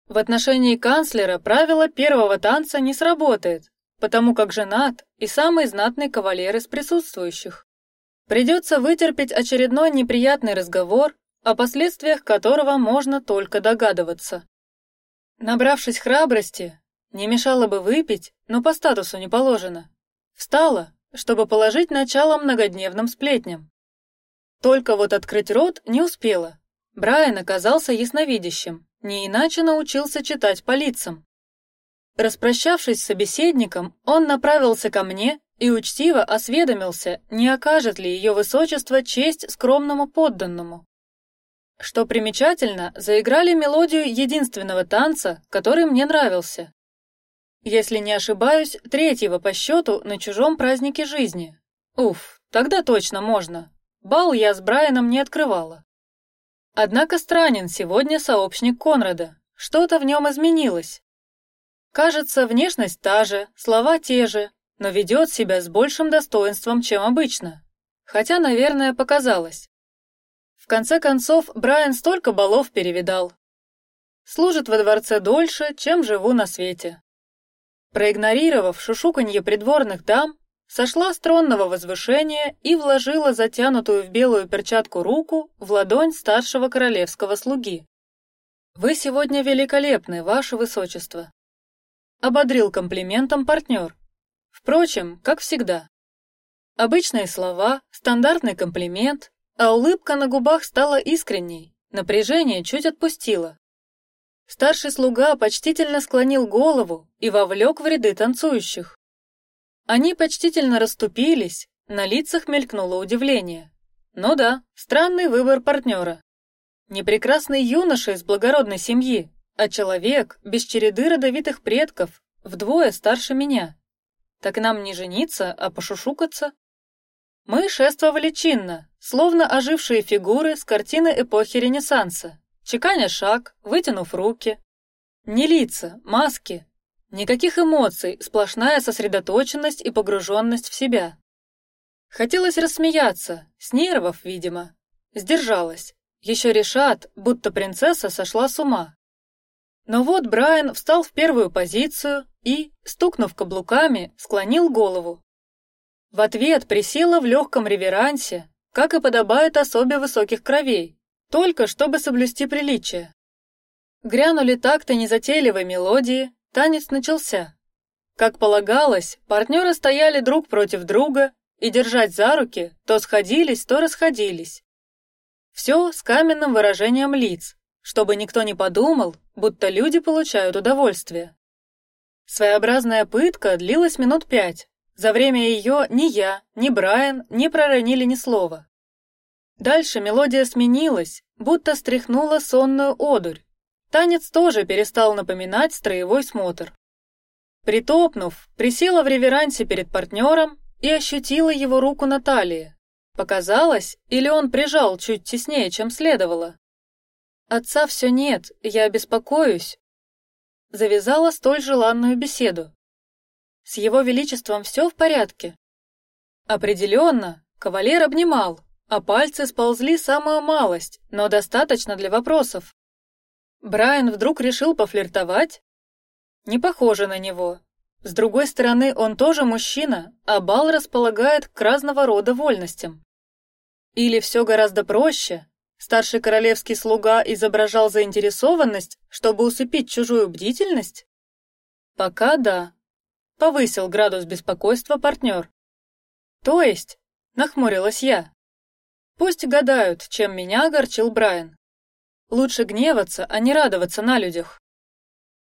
В отношении канцлера правило первого танца не сработает, потому как женат и самый знатный кавалер из присутствующих. Придется вытерпеть очередной неприятный разговор, о последствиях которого можно только догадываться. Набравшись храбрости, не мешало бы выпить, но по статусу не положено. Встала, чтобы положить начало многодневным сплетням. Только вот открыть рот не успела. Брайан оказался ясновидящим не иначе научился читать по лицам. Распрощавшись с собеседником, он направился ко мне и учтиво осведомился, не окажет ли ее высочество честь скромному подданному. Что примечательно, заиграли мелодию единственного танца, который мне нравился. Если не ошибаюсь, третьего по счету на чужом празднике жизни. Уф, тогда точно можно. Бал я с Брайаном не открывала. Однако странен сегодня сообщник Конрада. Что-то в нем изменилось. Кажется, внешность та же, слова те же, но ведет себя с большим достоинством, чем обычно. Хотя, наверное, показалось. В конце концов, Брайан столько балов перевидал. Служит во дворце дольше, чем живу на свете. Проигнорировав шушуканье придворных дам, сошла с тронного возвышения и вложила затянутую в белую перчатку руку в ладонь старшего королевского слуги. Вы сегодня великолепны, ваше высочество. Ободрил комплиментом партнер. Впрочем, как всегда. Обычные слова, стандартный комплимент, а улыбка на губах стала искренней, напряжение чуть отпустило. Старший слуга почтительно склонил голову и вовлек в ряды танцующих. Они почтительно расступились, на лицах мелькнуло удивление. Ну да, странный выбор партнера. Не прекрасный юноша из благородной семьи, а человек без череды родовитых предков, вдвое старше меня. Так нам не жениться, а пошушукаться. Мы шествовали чинно, словно ожившие фигуры с картины эпохи Ренессанса, чеканя шаг, вытянув руки. Не лица, маски, Никаких эмоций, сплошная сосредоточенность и погруженность в себя. Хотелось рассмеяться, с нервов, видимо. Сдержалась. Еще решат, будто принцесса сошла с ума. Но вот Брайан встал в первую позицию и, стукнув каблуками, склонил голову. В ответ присела в легком реверансе, как и подобает особе высоких кровей, только чтобы соблюсти приличие. Грянули так-то незатейливой мелодии, танец начался. Как полагалось, партнеры стояли друг против друга и держать за руки, то сходились, то расходились. Все с каменным выражением лиц, чтобы никто не подумал, будто люди получают удовольствие. Своеобразная пытка длилась минут пять. За время ее ни я, ни Брайан не проронили ни слова. Дальше мелодия сменилась, будто стряхнула сонную одурь. Танец тоже перестал напоминать строевой смотр. Притопнув, присела в реверансе перед партнером и ощутила его руку на талии. Показалось, или он прижал чуть теснее, чем следовало. Отца все нет, я беспокоюсь. Завязала столь желанную беседу. С его величеством все в порядке. Определенно, кавалер обнимал, а пальцы сползли самую малость, но достаточно для вопросов. Брайан вдруг решил пофлиртовать. Не похоже на него. С другой стороны, он тоже мужчина, а бал располагает к разного рода вольностям. Или все гораздо проще. Старший королевский слуга изображал заинтересованность, чтобы усыпить чужую бдительность? Пока да. Повысил градус беспокойства партнер. То есть, нахмурилась я. Пусть гадают, чем меня огорчил Брайан. Лучше гневаться, а не радоваться на людях.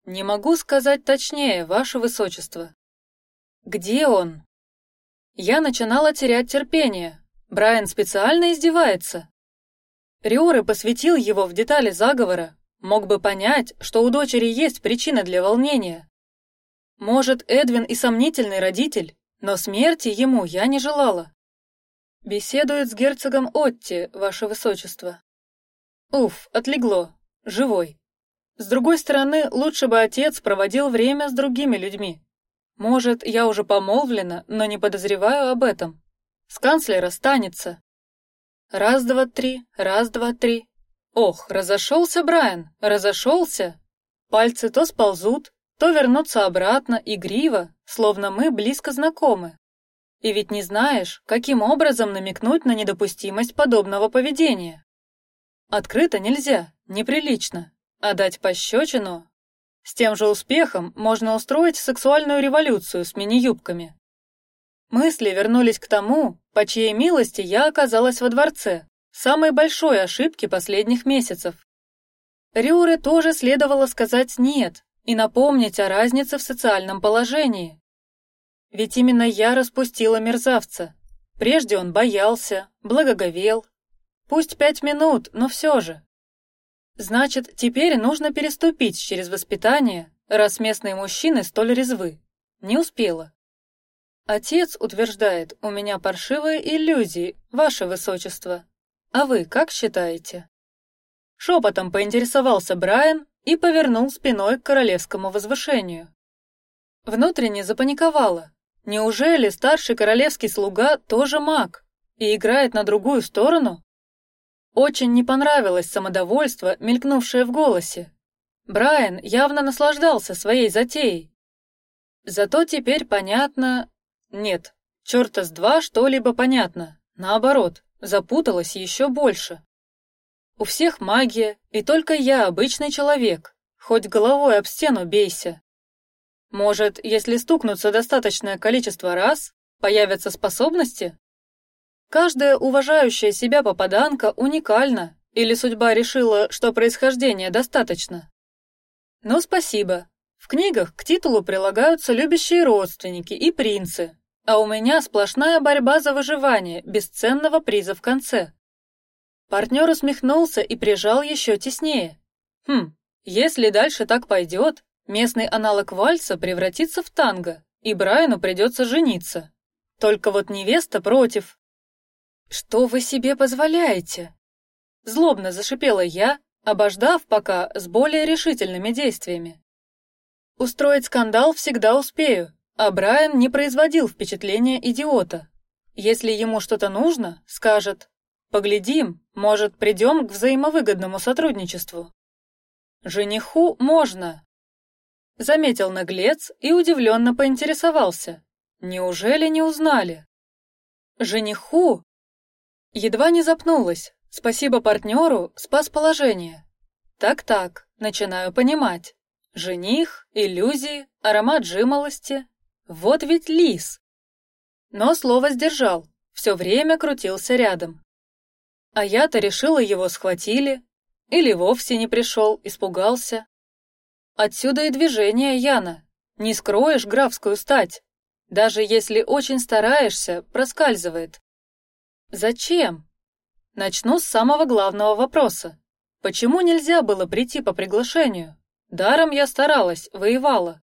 Не могу сказать точнее, ваше высочество. Где он? Я начинала терять терпение, Брайан специально издевается. Риоры посвятил его в детали заговора, мог бы понять, что у дочери есть причина для волнения. Может, Эдвин и сомнительный родитель, но смерти ему я не желала. Беседует с герцогом Отти, ваше высочество. Уф, отлегло, живой. С другой стороны, лучше бы отец проводил время с другими людьми. Может, я уже помолвлена, но не подозреваю об этом. С канцлера станется. Раз, два, три, раз, два, три. Ох, разошелся Брайан, разошелся. Пальцы то сползут, то вернутся обратно, игриво, словно мы близко знакомы. И ведь не знаешь, каким образом намекнуть на недопустимость подобного поведения. Открыто нельзя, неприлично, а дать пощечину. С тем же успехом можно устроить сексуальную революцию с мини-юбками. Мысли вернулись к тому, по чьей милости я оказалась во дворце, самой большой ошибки последних месяцев. Рюре тоже следовало сказать нет и напомнить о разнице в социальном положении. Ведь именно я распустила мерзавца. Прежде он боялся, благоговел. Пусть пять минут, но все же. Значит, теперь нужно переступить через воспитание, раз местные мужчины столь резвы. Не успела. Отец утверждает, у меня паршивые иллюзии, ваше высочество. А вы как считаете? Шепотом поинтересовался Брайан и повернул спиной к королевскому возвышению. Внутренне запаниковала. Неужели старший королевский слуга тоже маг и играет на другую сторону? Очень не понравилось самодовольство, мелькнувшее в голосе. Брайан явно наслаждался своей затеей. Зато теперь понятно, нет, черта с два что-либо понятно. Наоборот, запуталась еще больше. У всех магия, и только я обычный человек. Хоть головой об стену бейся. Может, если стукнуться достаточное количество раз, появятся способности? Каждая уважающая себя попаданка уникальна, или судьба решила, что происхождения достаточно? Ну, спасибо. В книгах к титулу прилагаются любящие родственники и принцы, а у меня сплошная борьба за выживание, бесценного приза в конце. Партнер усмехнулся и прижал еще теснее. Хм, если дальше так пойдет, местный аналог вальса превратится в танго, и Брайану придется жениться. Только вот невеста против. Что вы себе позволяете? Злобно зашипела я, обождав пока с более решительными действиями. Устроить скандал всегда успею, а Брайан не производил впечатления идиота. Если ему что-то нужно, скажет: "Поглядим, может, придем к взаимовыгодному сотрудничеству". Жениху можно. Заметил наглец и удивленно поинтересовался: "Неужели не узнали?" Жениху едва не запнулась, Спасибо партнеру, спас положение. Так-так, начинаю понимать. Жених, иллюзии, аромат жимолости. Вот ведь лис. Но слово сдержал, все время крутился рядом. А я-то решила, его схватили, или вовсе не пришел, испугался. Отсюда и движение Яна. Не скроешь графскую стать. Даже если очень стараешься, проскальзывает. Зачем? Начну с самого главного вопроса. Почему нельзя было прийти по приглашению? Даром я старалась, воевала,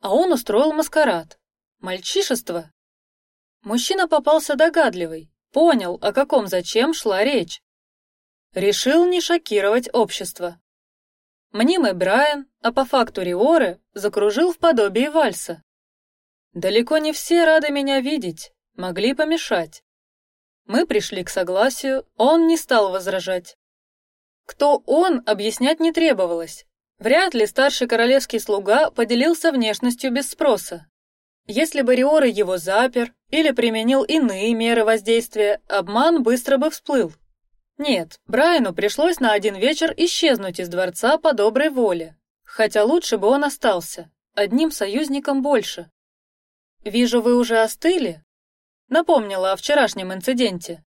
а он устроил маскарад. Мальчишество. Мужчина попался догадливый, понял, о каком зачем шла речь. Решил не шокировать общество. Мнимый Брайан, а по факту Риоры, закружил в подобии вальса. Далеко не все рады меня видеть, могли помешать. Мы пришли к согласию, он не стал возражать. Кто он, объяснять не требовалось. Вряд ли старший королевский слуга поделился внешностью без спроса. Если бы Риоры его запер или применил иные меры воздействия, обман быстро бы всплыл. Нет, Брайану пришлось на один вечер исчезнуть из дворца по доброй воле, хотя лучше бы он остался, одним союзником больше. Вижу, вы уже остыли. Напомнила о вчерашнем инциденте.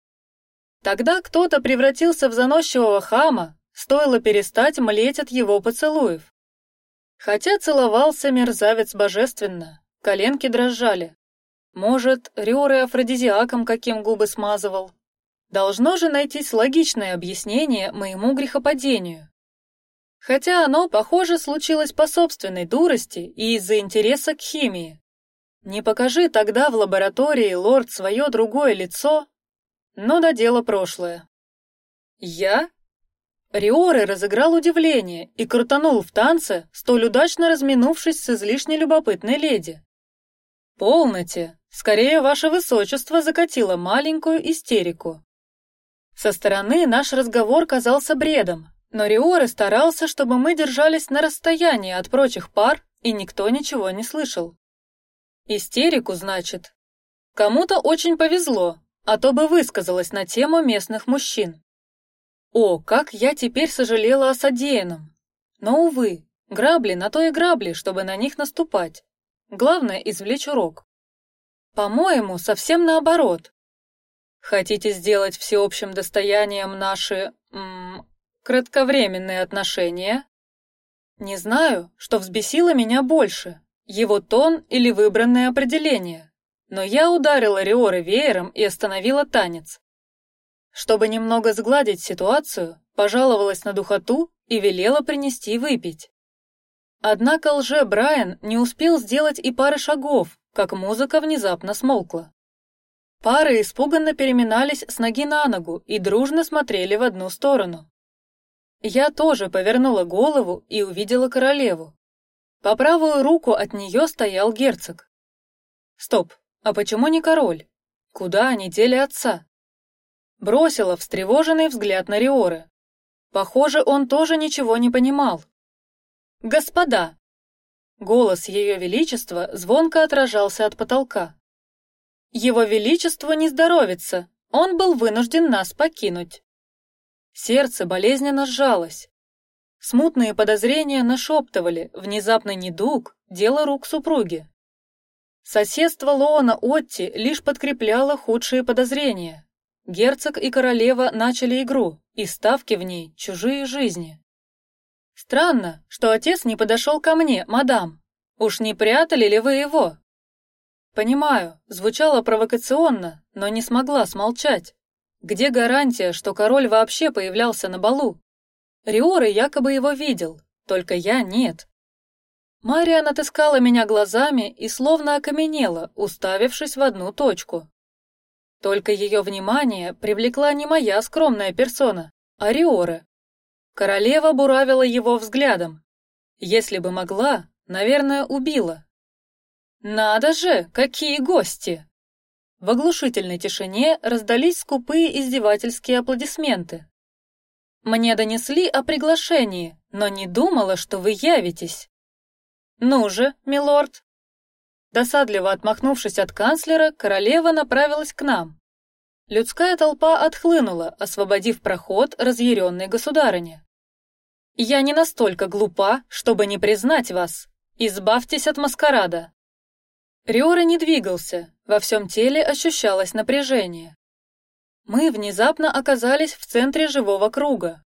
Тогда кто-то превратился в заносчивого хама, стоило перестать млеть от его поцелуев. Хотя целовался мерзавец божественно, коленки дрожали. Может, Риоры афродизиаком каким губы смазывал, Должно же найтись логичное объяснение моему грехопадению. Хотя оно, похоже, случилось по собственной дурости и из-за интереса к химии. Не покажи тогда в лаборатории лорд свое другое лицо, но до дела прошлое. Я? Риоры разыграл удивление и крутанул в танце, столь удачно разминувшись с излишне любопытной леди. Полноте, скорее ваше высочество закатило маленькую истерику. Со стороны наш разговор казался бредом, но Риоры старался, чтобы мы держались на расстоянии от прочих пар, и никто ничего не слышал. Истерику, значит. Кому-то очень повезло, а то бы высказалась на тему местных мужчин. О, как я теперь сожалела о содеянном. Но увы, грабли на то и грабли, чтобы на них наступать. Главное извлечь урок. По-моему, совсем наоборот. Хотите сделать всеобщим достоянием наши м, кратковременные отношения? Не знаю, что взбесило меня больше, его тон или выбранное определение, но я ударила Риоры веером и остановила танец. Чтобы немного сгладить ситуацию, пожаловалась на духоту и велела принести выпить. Однако лже Брайан не успел сделать и пары шагов, как музыка внезапно смолкла. Пары испуганно переминались с ноги на ногу и дружно смотрели в одну сторону. Я тоже повернула голову и увидела королеву. По правую руку от нее стоял герцог. Стоп, а почему не король? Куда они дели отца? Бросила встревоженный взгляд на Риоры. Похоже, он тоже ничего не понимал. Господа, голос ее величества звонко отражался от потолка. Его величеству не здоровится, он был вынужден нас покинуть. Сердце болезненно сжалось. Смутные подозрения нашептывали, внезапный недуг – дело рук супруги. Соседство Лоона Отти лишь подкрепляло худшие подозрения. Герцог и королева начали игру, и ставки в ней чужие жизни. Странно, что отец не подошел ко мне, мадам. Уж не прятали ли вы его? Понимаю, звучало провокационно, но не смогла смолчать. Где гарантия, что король вообще появлялся на балу? Риоры якобы его видел, только я нет. Мариан отыскала меня глазами и словно окаменела, уставившись в одну точку. Только ее внимание привлекла не моя скромная персона, а Риоры. Королева буравила его взглядом. Если бы могла, наверное, убила. Надо же, какие гости! В оглушительной тишине раздались скупые издевательские аплодисменты. Мне донесли о приглашении, но не думала, что вы явитесь. Ну же, милорд. Досадливо отмахнувшись от канцлера, королева направилась к нам. Людская толпа отхлынула, освободив проход разъяренной государыне. Я не настолько глупа, чтобы не признать вас. Избавьтесь от маскарада. Риора не двигался, во всем теле ощущалось напряжение. Мы внезапно оказались в центре живого круга.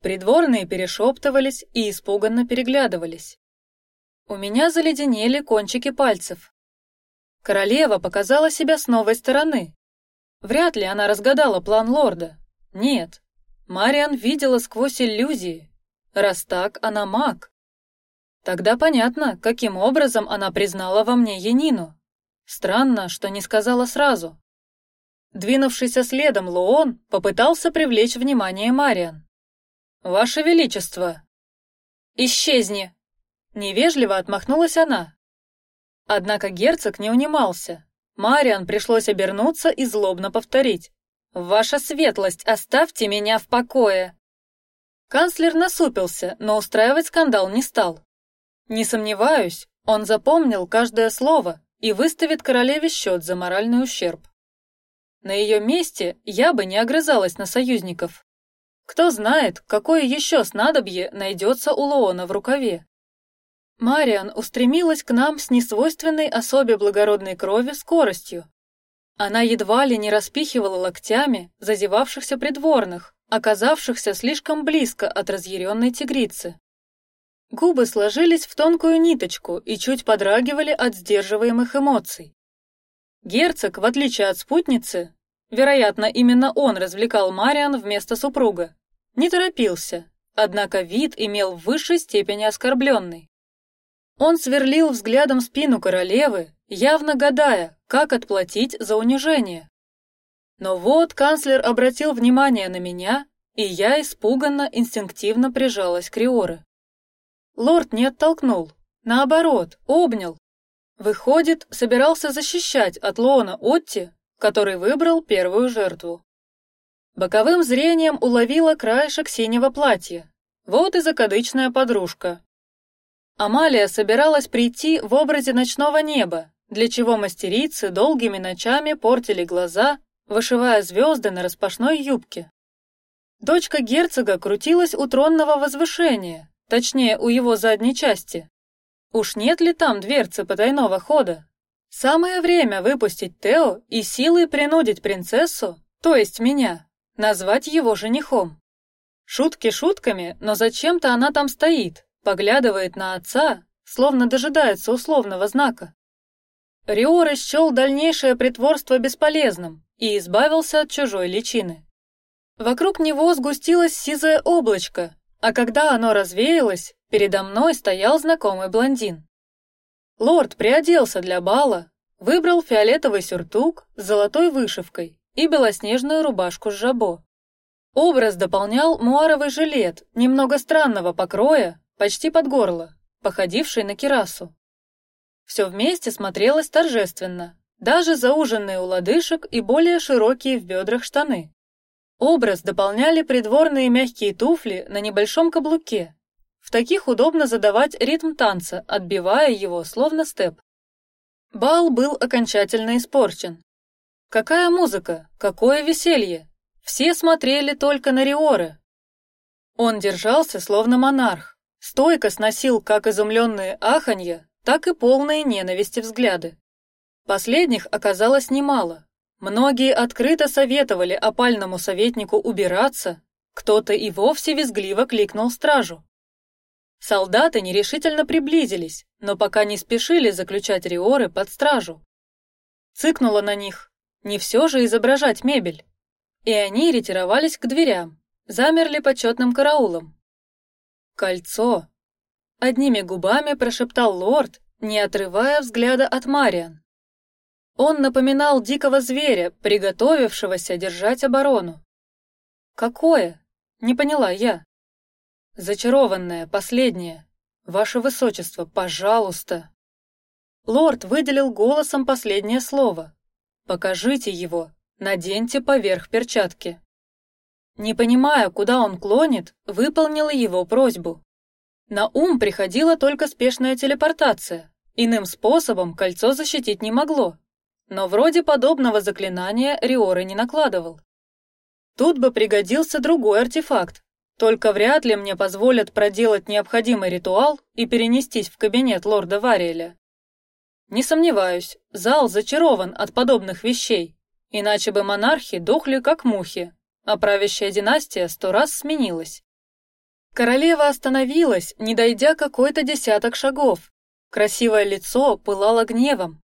Придворные перешептывались и испуганно переглядывались. У меня заледенели кончики пальцев. Королева показала себя с новой стороны. Вряд ли она разгадала план лорда. Нет, Мариан видела сквозь иллюзии. Раз так, она маг. Тогда понятно, каким образом она признала во мне Янину. Странно, что не сказала сразу. Двинувшийся следом Луон попытался привлечь внимание Мариан. Ваше Величество, исчезни! Невежливо отмахнулась она. Однако герцог не унимался. Мариан пришлось обернуться и злобно повторить: "Ваша светлость, оставьте меня в покое". Канцлер насупился, но устраивать скандал не стал. Не сомневаюсь, он запомнил каждое слово и выставит королеве счет за моральный ущерб. На ее месте я бы не огрызалась на союзников. Кто знает, какое еще снадобье найдется у Лоона в рукаве. Мариан устремилась к нам с несвойственной особе благородной крови скоростью. Она едва ли не распихивала локтями зазевавшихся придворных, оказавшихся слишком близко от разъяренной тигрицы. Губы сложились в тонкую ниточку и чуть подрагивали от сдерживаемых эмоций. Герцог, в отличие от спутницы, вероятно, именно он развлекал Мариан вместо супруга, не торопился, однако вид имел в высшей степени оскорбленный. Он сверлил взглядом спину королевы, явно гадая, как отплатить за унижение. Но вот канцлер обратил внимание на меня, и я испуганно, инстинктивно прижалась к Риоре. Лорд не оттолкнул, наоборот, обнял. Выходит, собирался защищать от Лоона Отти, который выбрал первую жертву. Боковым зрением уловила краешек синего платья. Вот и закадычная подружка. Амалия собиралась прийти в образе ночного неба, для чего мастерицы долгими ночами портили глаза, вышивая звезды на распашной юбке. Дочка герцога крутилась у тронного возвышения, точнее у его задней части. Уж нет ли там дверцы потайного хода? Самое время выпустить Тео и силой принудить принцессу, то есть меня, назвать его женихом. Шутки шутками, но зачем-то она там стоит, поглядывает на отца, словно дожидается условного знака. Риор счел дальнейшее притворство бесполезным и избавился от чужой личины. Вокруг него сгустилось сизое облачко, а когда оно развеялось, передо мной стоял знакомый блондин. Лорд приоделся для бала, выбрал фиолетовый сюртук с золотой вышивкой и белоснежную рубашку с жабо. Образ дополнял муаровый жилет немного странного покроя, почти под горло, походивший на кирасу. Все вместе смотрелось торжественно, даже зауженные у лодыжек и более широкие в бедрах штаны. Образ дополняли придворные мягкие туфли на небольшом каблуке. В таких удобно задавать ритм танца, отбивая его словно степ. Бал был окончательно испорчен. Какая музыка, какое веселье! Все смотрели только на Риоры. Он держался словно монарх, стойко сносил как изумленные аханья, так и полные ненависти взгляды. Последних оказалось немало. Многие открыто советовали опальному советнику убираться, кто-то и вовсе визгливо кликнул стражу. Солдаты нерешительно приблизились, но пока не спешили заключать риоры под стражу. Цыкнуло на них, не все же изображать мебель, и они ретировались к дверям, замерли почетным караулом. Кольцо. Одними губами прошептал лорд, не отрывая взгляда от Мариан. Он напоминал дикого зверя, приготовившегося держать оборону. Какое? Не поняла я. Зачарованное, последнее. Ваше высочество, пожалуйста. Лорд выделил голосом последнее слово. Покажите его, наденьте поверх перчатки. Не понимая, куда он клонит, выполнила его просьбу. На ум приходила только спешная телепортация. Иным способом кольцо защитить не могло. Но вроде подобного заклинания Риоры не накладывал. Тут бы пригодился другой артефакт, только вряд ли мне позволят проделать необходимый ритуал и перенестись в кабинет лорда Вариэля. Не сомневаюсь, зал зачарован от подобных вещей, иначе бы монархи дохли как мухи, а правящая династия сто раз сменилась. Королева остановилась, не дойдя какой-то десяток шагов. Красивое лицо пылало гневом.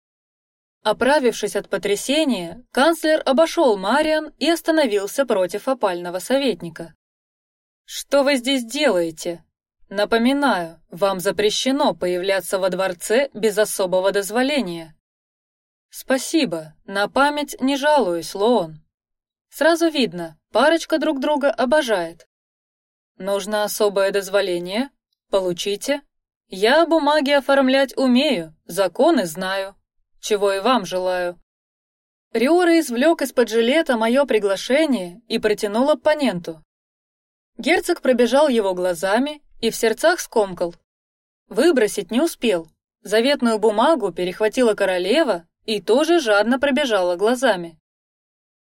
Оправившись от потрясения, канцлер обошел Мариан и остановился против опального советника. Что вы здесь делаете? Напоминаю, вам запрещено появляться во дворце без особого дозволения. Спасибо, на память не жалуюсь, Лоон. Сразу видно, парочка друг друга обожает. Нужно особое дозволение? Получите. Я бумаги оформлять умею, законы знаю, чего и вам желаю. Риора извлек из-под жилета мое приглашение и протянул оппоненту. Герцог пробежал его глазами и в сердцах скомкал. Выбросить не успел. Заветную бумагу перехватила королева и тоже жадно пробежала глазами.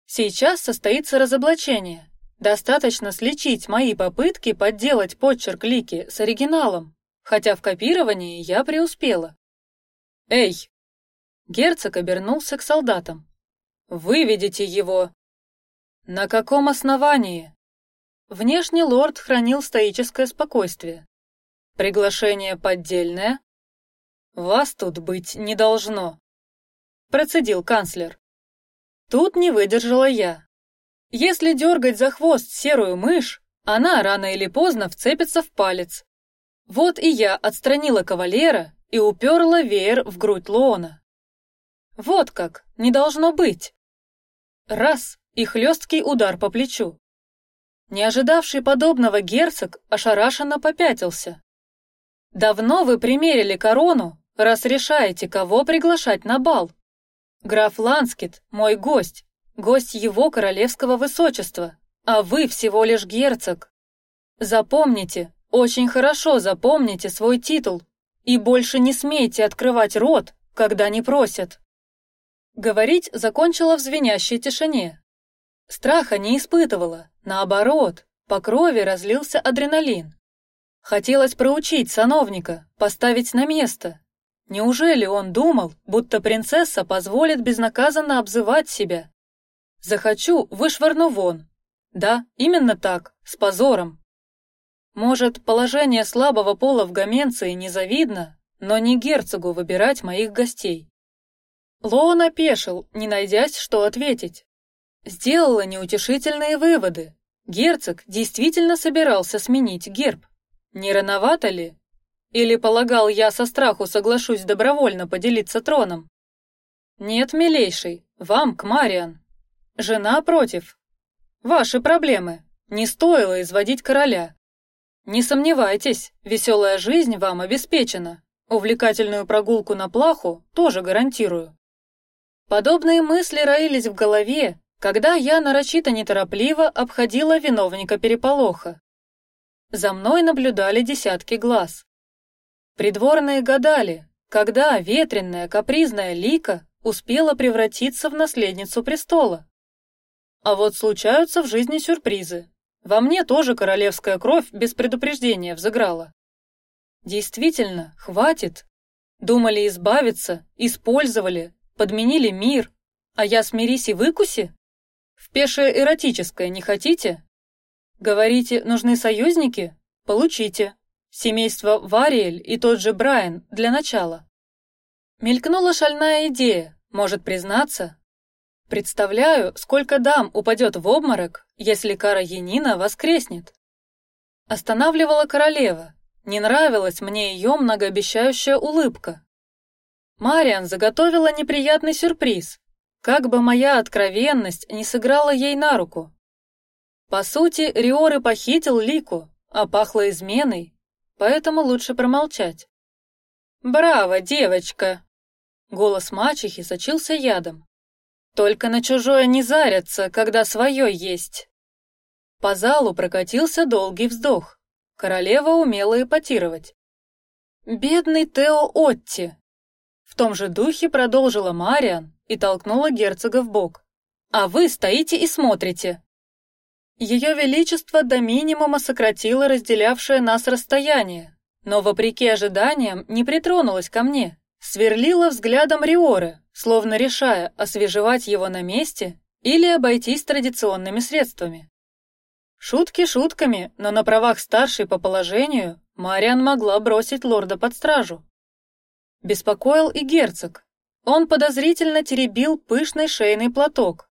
Сейчас состоится разоблачение. Достаточно сличить мои попытки подделать подчерк Лики с оригиналом, хотя в копировании я преуспела. Эй! Герцог обернулся к солдатам. Выведите его. На каком основании? Внешне лорд хранил стоическое спокойствие. Приглашение поддельное. Вас тут быть не должно. Процедил канцлер. Тут не выдержала я. Если дергать за хвост серую мышь, она рано или поздно вцепится в палец. Вот и я отстранила кавалера и уперла веер в грудь Лоона. Вот как, не должно быть. Раз и хлесткий удар по плечу. Не ожидавший подобного герцог ошарашенно попятился. Давно вы примерили корону, раз решаете, кого приглашать на бал. Граф Ланскит, мой гость, гость его королевского высочества, а вы всего лишь герцог. Запомните, очень хорошо запомните свой титул и больше не смейте открывать рот, когда не просят. Говорить закончила в звенящей тишине. Страха не испытывала, наоборот, по крови разлился адреналин. Хотелось проучить сановника, поставить на место. Неужели он думал, будто принцесса позволит безнаказанно обзывать себя? Захочу, вышвырну вон. Да, именно так, с позором. Может, положение слабого пола в Гаменции незавидно, но не герцогу выбирать моих гостей. Лоун опешил, не найдясь, что ответить. Сделала неутешительные выводы. Герцог действительно собирался сменить герб. Не рановато ли? Или полагал я со страху соглашусь добровольно поделиться троном? Нет, милейший, вам к Мариан. Жена против. Ваши проблемы. Не стоило изводить короля. Не сомневайтесь, веселая жизнь вам обеспечена. Увлекательную прогулку на плаху тоже гарантирую. Подобные мысли роились в голове, когда я нарочито неторопливо обходила виновника переполоха. За мной наблюдали десятки глаз. Придворные гадали, когда ветреная капризная Лика успела превратиться в наследницу престола. А вот случаются в жизни сюрпризы. Во мне тоже королевская кровь без предупреждения взыграла. Действительно, хватит. Думали избавиться, использовали, подменили мир, а я смирись и выкуси? В пешее эротическое не хотите? Говорите, нужны союзники? Получите. Семейство Вариэль и тот же Брайан для начала. Мелькнула шальная идея, может признаться. Представляю, сколько дам упадет в обморок, если Кара Янина воскреснет. Останавливала королева. Не нравилась мне ее многообещающая улыбка. Мариан заготовила неприятный сюрприз. Как бы моя откровенность не сыграла ей на руку. По сути, Риоры похитил Лику, а пахло изменой, поэтому лучше промолчать. Браво, девочка! Голос мачехи сочился ядом. Только на чужое не зарятся, когда свое есть. По залу прокатился долгий вздох. Королева умела эпатировать. Бедный Тео Отти, в том же духе продолжила Мариан и толкнула герцога в бок. А вы стоите и смотрите. Ее величество до минимума сократило разделявшее нас расстояние, но вопреки ожиданиям не притронулась ко мне, сверлила взглядом Риоры, словно решая, освежевать его на месте или обойтись традиционными средствами. Шутки шутками, но на правах старшей по положению Мариан могла бросить лорда под стражу. Беспокоил и герцог. Он подозрительно теребил пышный шейный платок.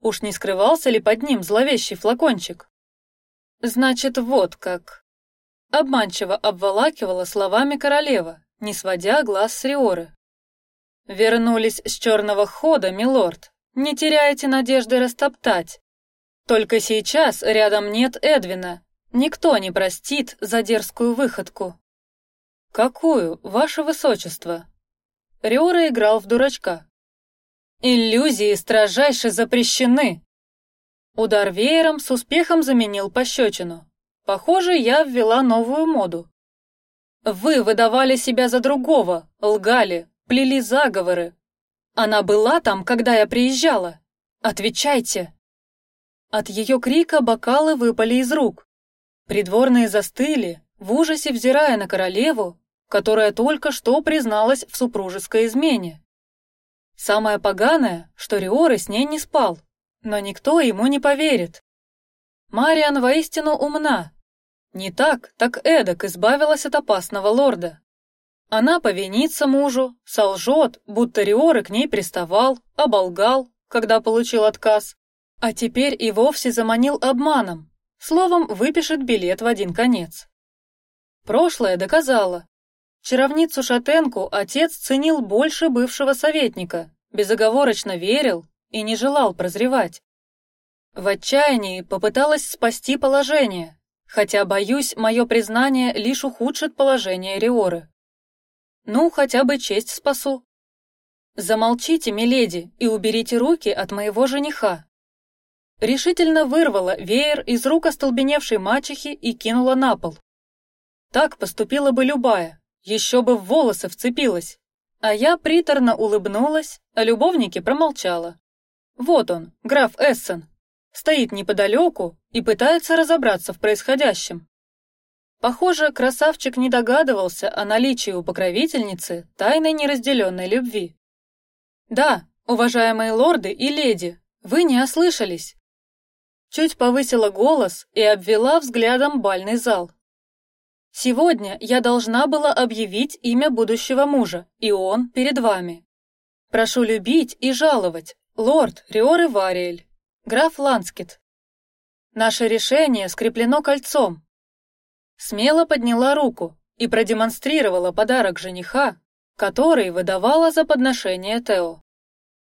Уж не скрывался ли под ним зловещий флакончик? Значит, вот как. Обманчиво обволакивала словами королева, не сводя глаз с Риоры. Вернулись с черного хода, милорд. Не теряйте надежды растоптать. Только сейчас рядом нет Эдвина. Никто не простит за дерзкую выходку. Какую, ваше высочество? Риора играл в дурачка. Иллюзии строжайше запрещены. Удар веером с успехом заменил пощечину. Похоже, я ввела новую моду. Вы выдавали себя за другого, лгали, плели заговоры. Она была там, когда я приезжала. Отвечайте. От ее крика бокалы выпали из рук. Придворные застыли, в ужасе взирая на королеву, которая только что призналась в супружеской измене. Самое поганое, что Риоры с ней не спал, но никто ему не поверит. Мариан воистину умна. Не так, так эдак избавилась от опасного лорда. Она повинится мужу, солжет, будто Риоры к ней приставал, оболгал, когда получил отказ, а теперь и вовсе заманил обманом. Словом, выпишет билет в один конец. Прошлое доказало. Чаровницу Шатенку отец ценил больше бывшего советника, безоговорочно верил и не желал прозревать. В отчаянии попыталась спасти положение, хотя боюсь, мое признание лишь ухудшит положение Риоры. Ну, хотя бы честь спасу. Замолчите, миледи, и уберите руки от моего жениха решительно вырвала веер из рук остолбеневшей мачехи и кинула на пол. Так поступила бы любая, еще бы в волосы вцепилась. А я приторно улыбнулась, а любовники промолчала. Вот он, граф Эссен, стоит неподалеку и пытается разобраться в происходящем. Похоже, красавчик не догадывался о наличии у покровительницы тайной неразделенной любви. Да, уважаемые лорды и леди, вы не ослышались чуть повысила голос и обвела взглядом бальный зал. Сегодня я должна была объявить имя будущего мужа, и он перед вами. Прошу любить и жаловать, лорд Риоры Вариэль, граф Ланскит. Наше решение скреплено кольцом. Смело подняла руку и продемонстрировала подарок жениха, который выдавала за подношение Тео.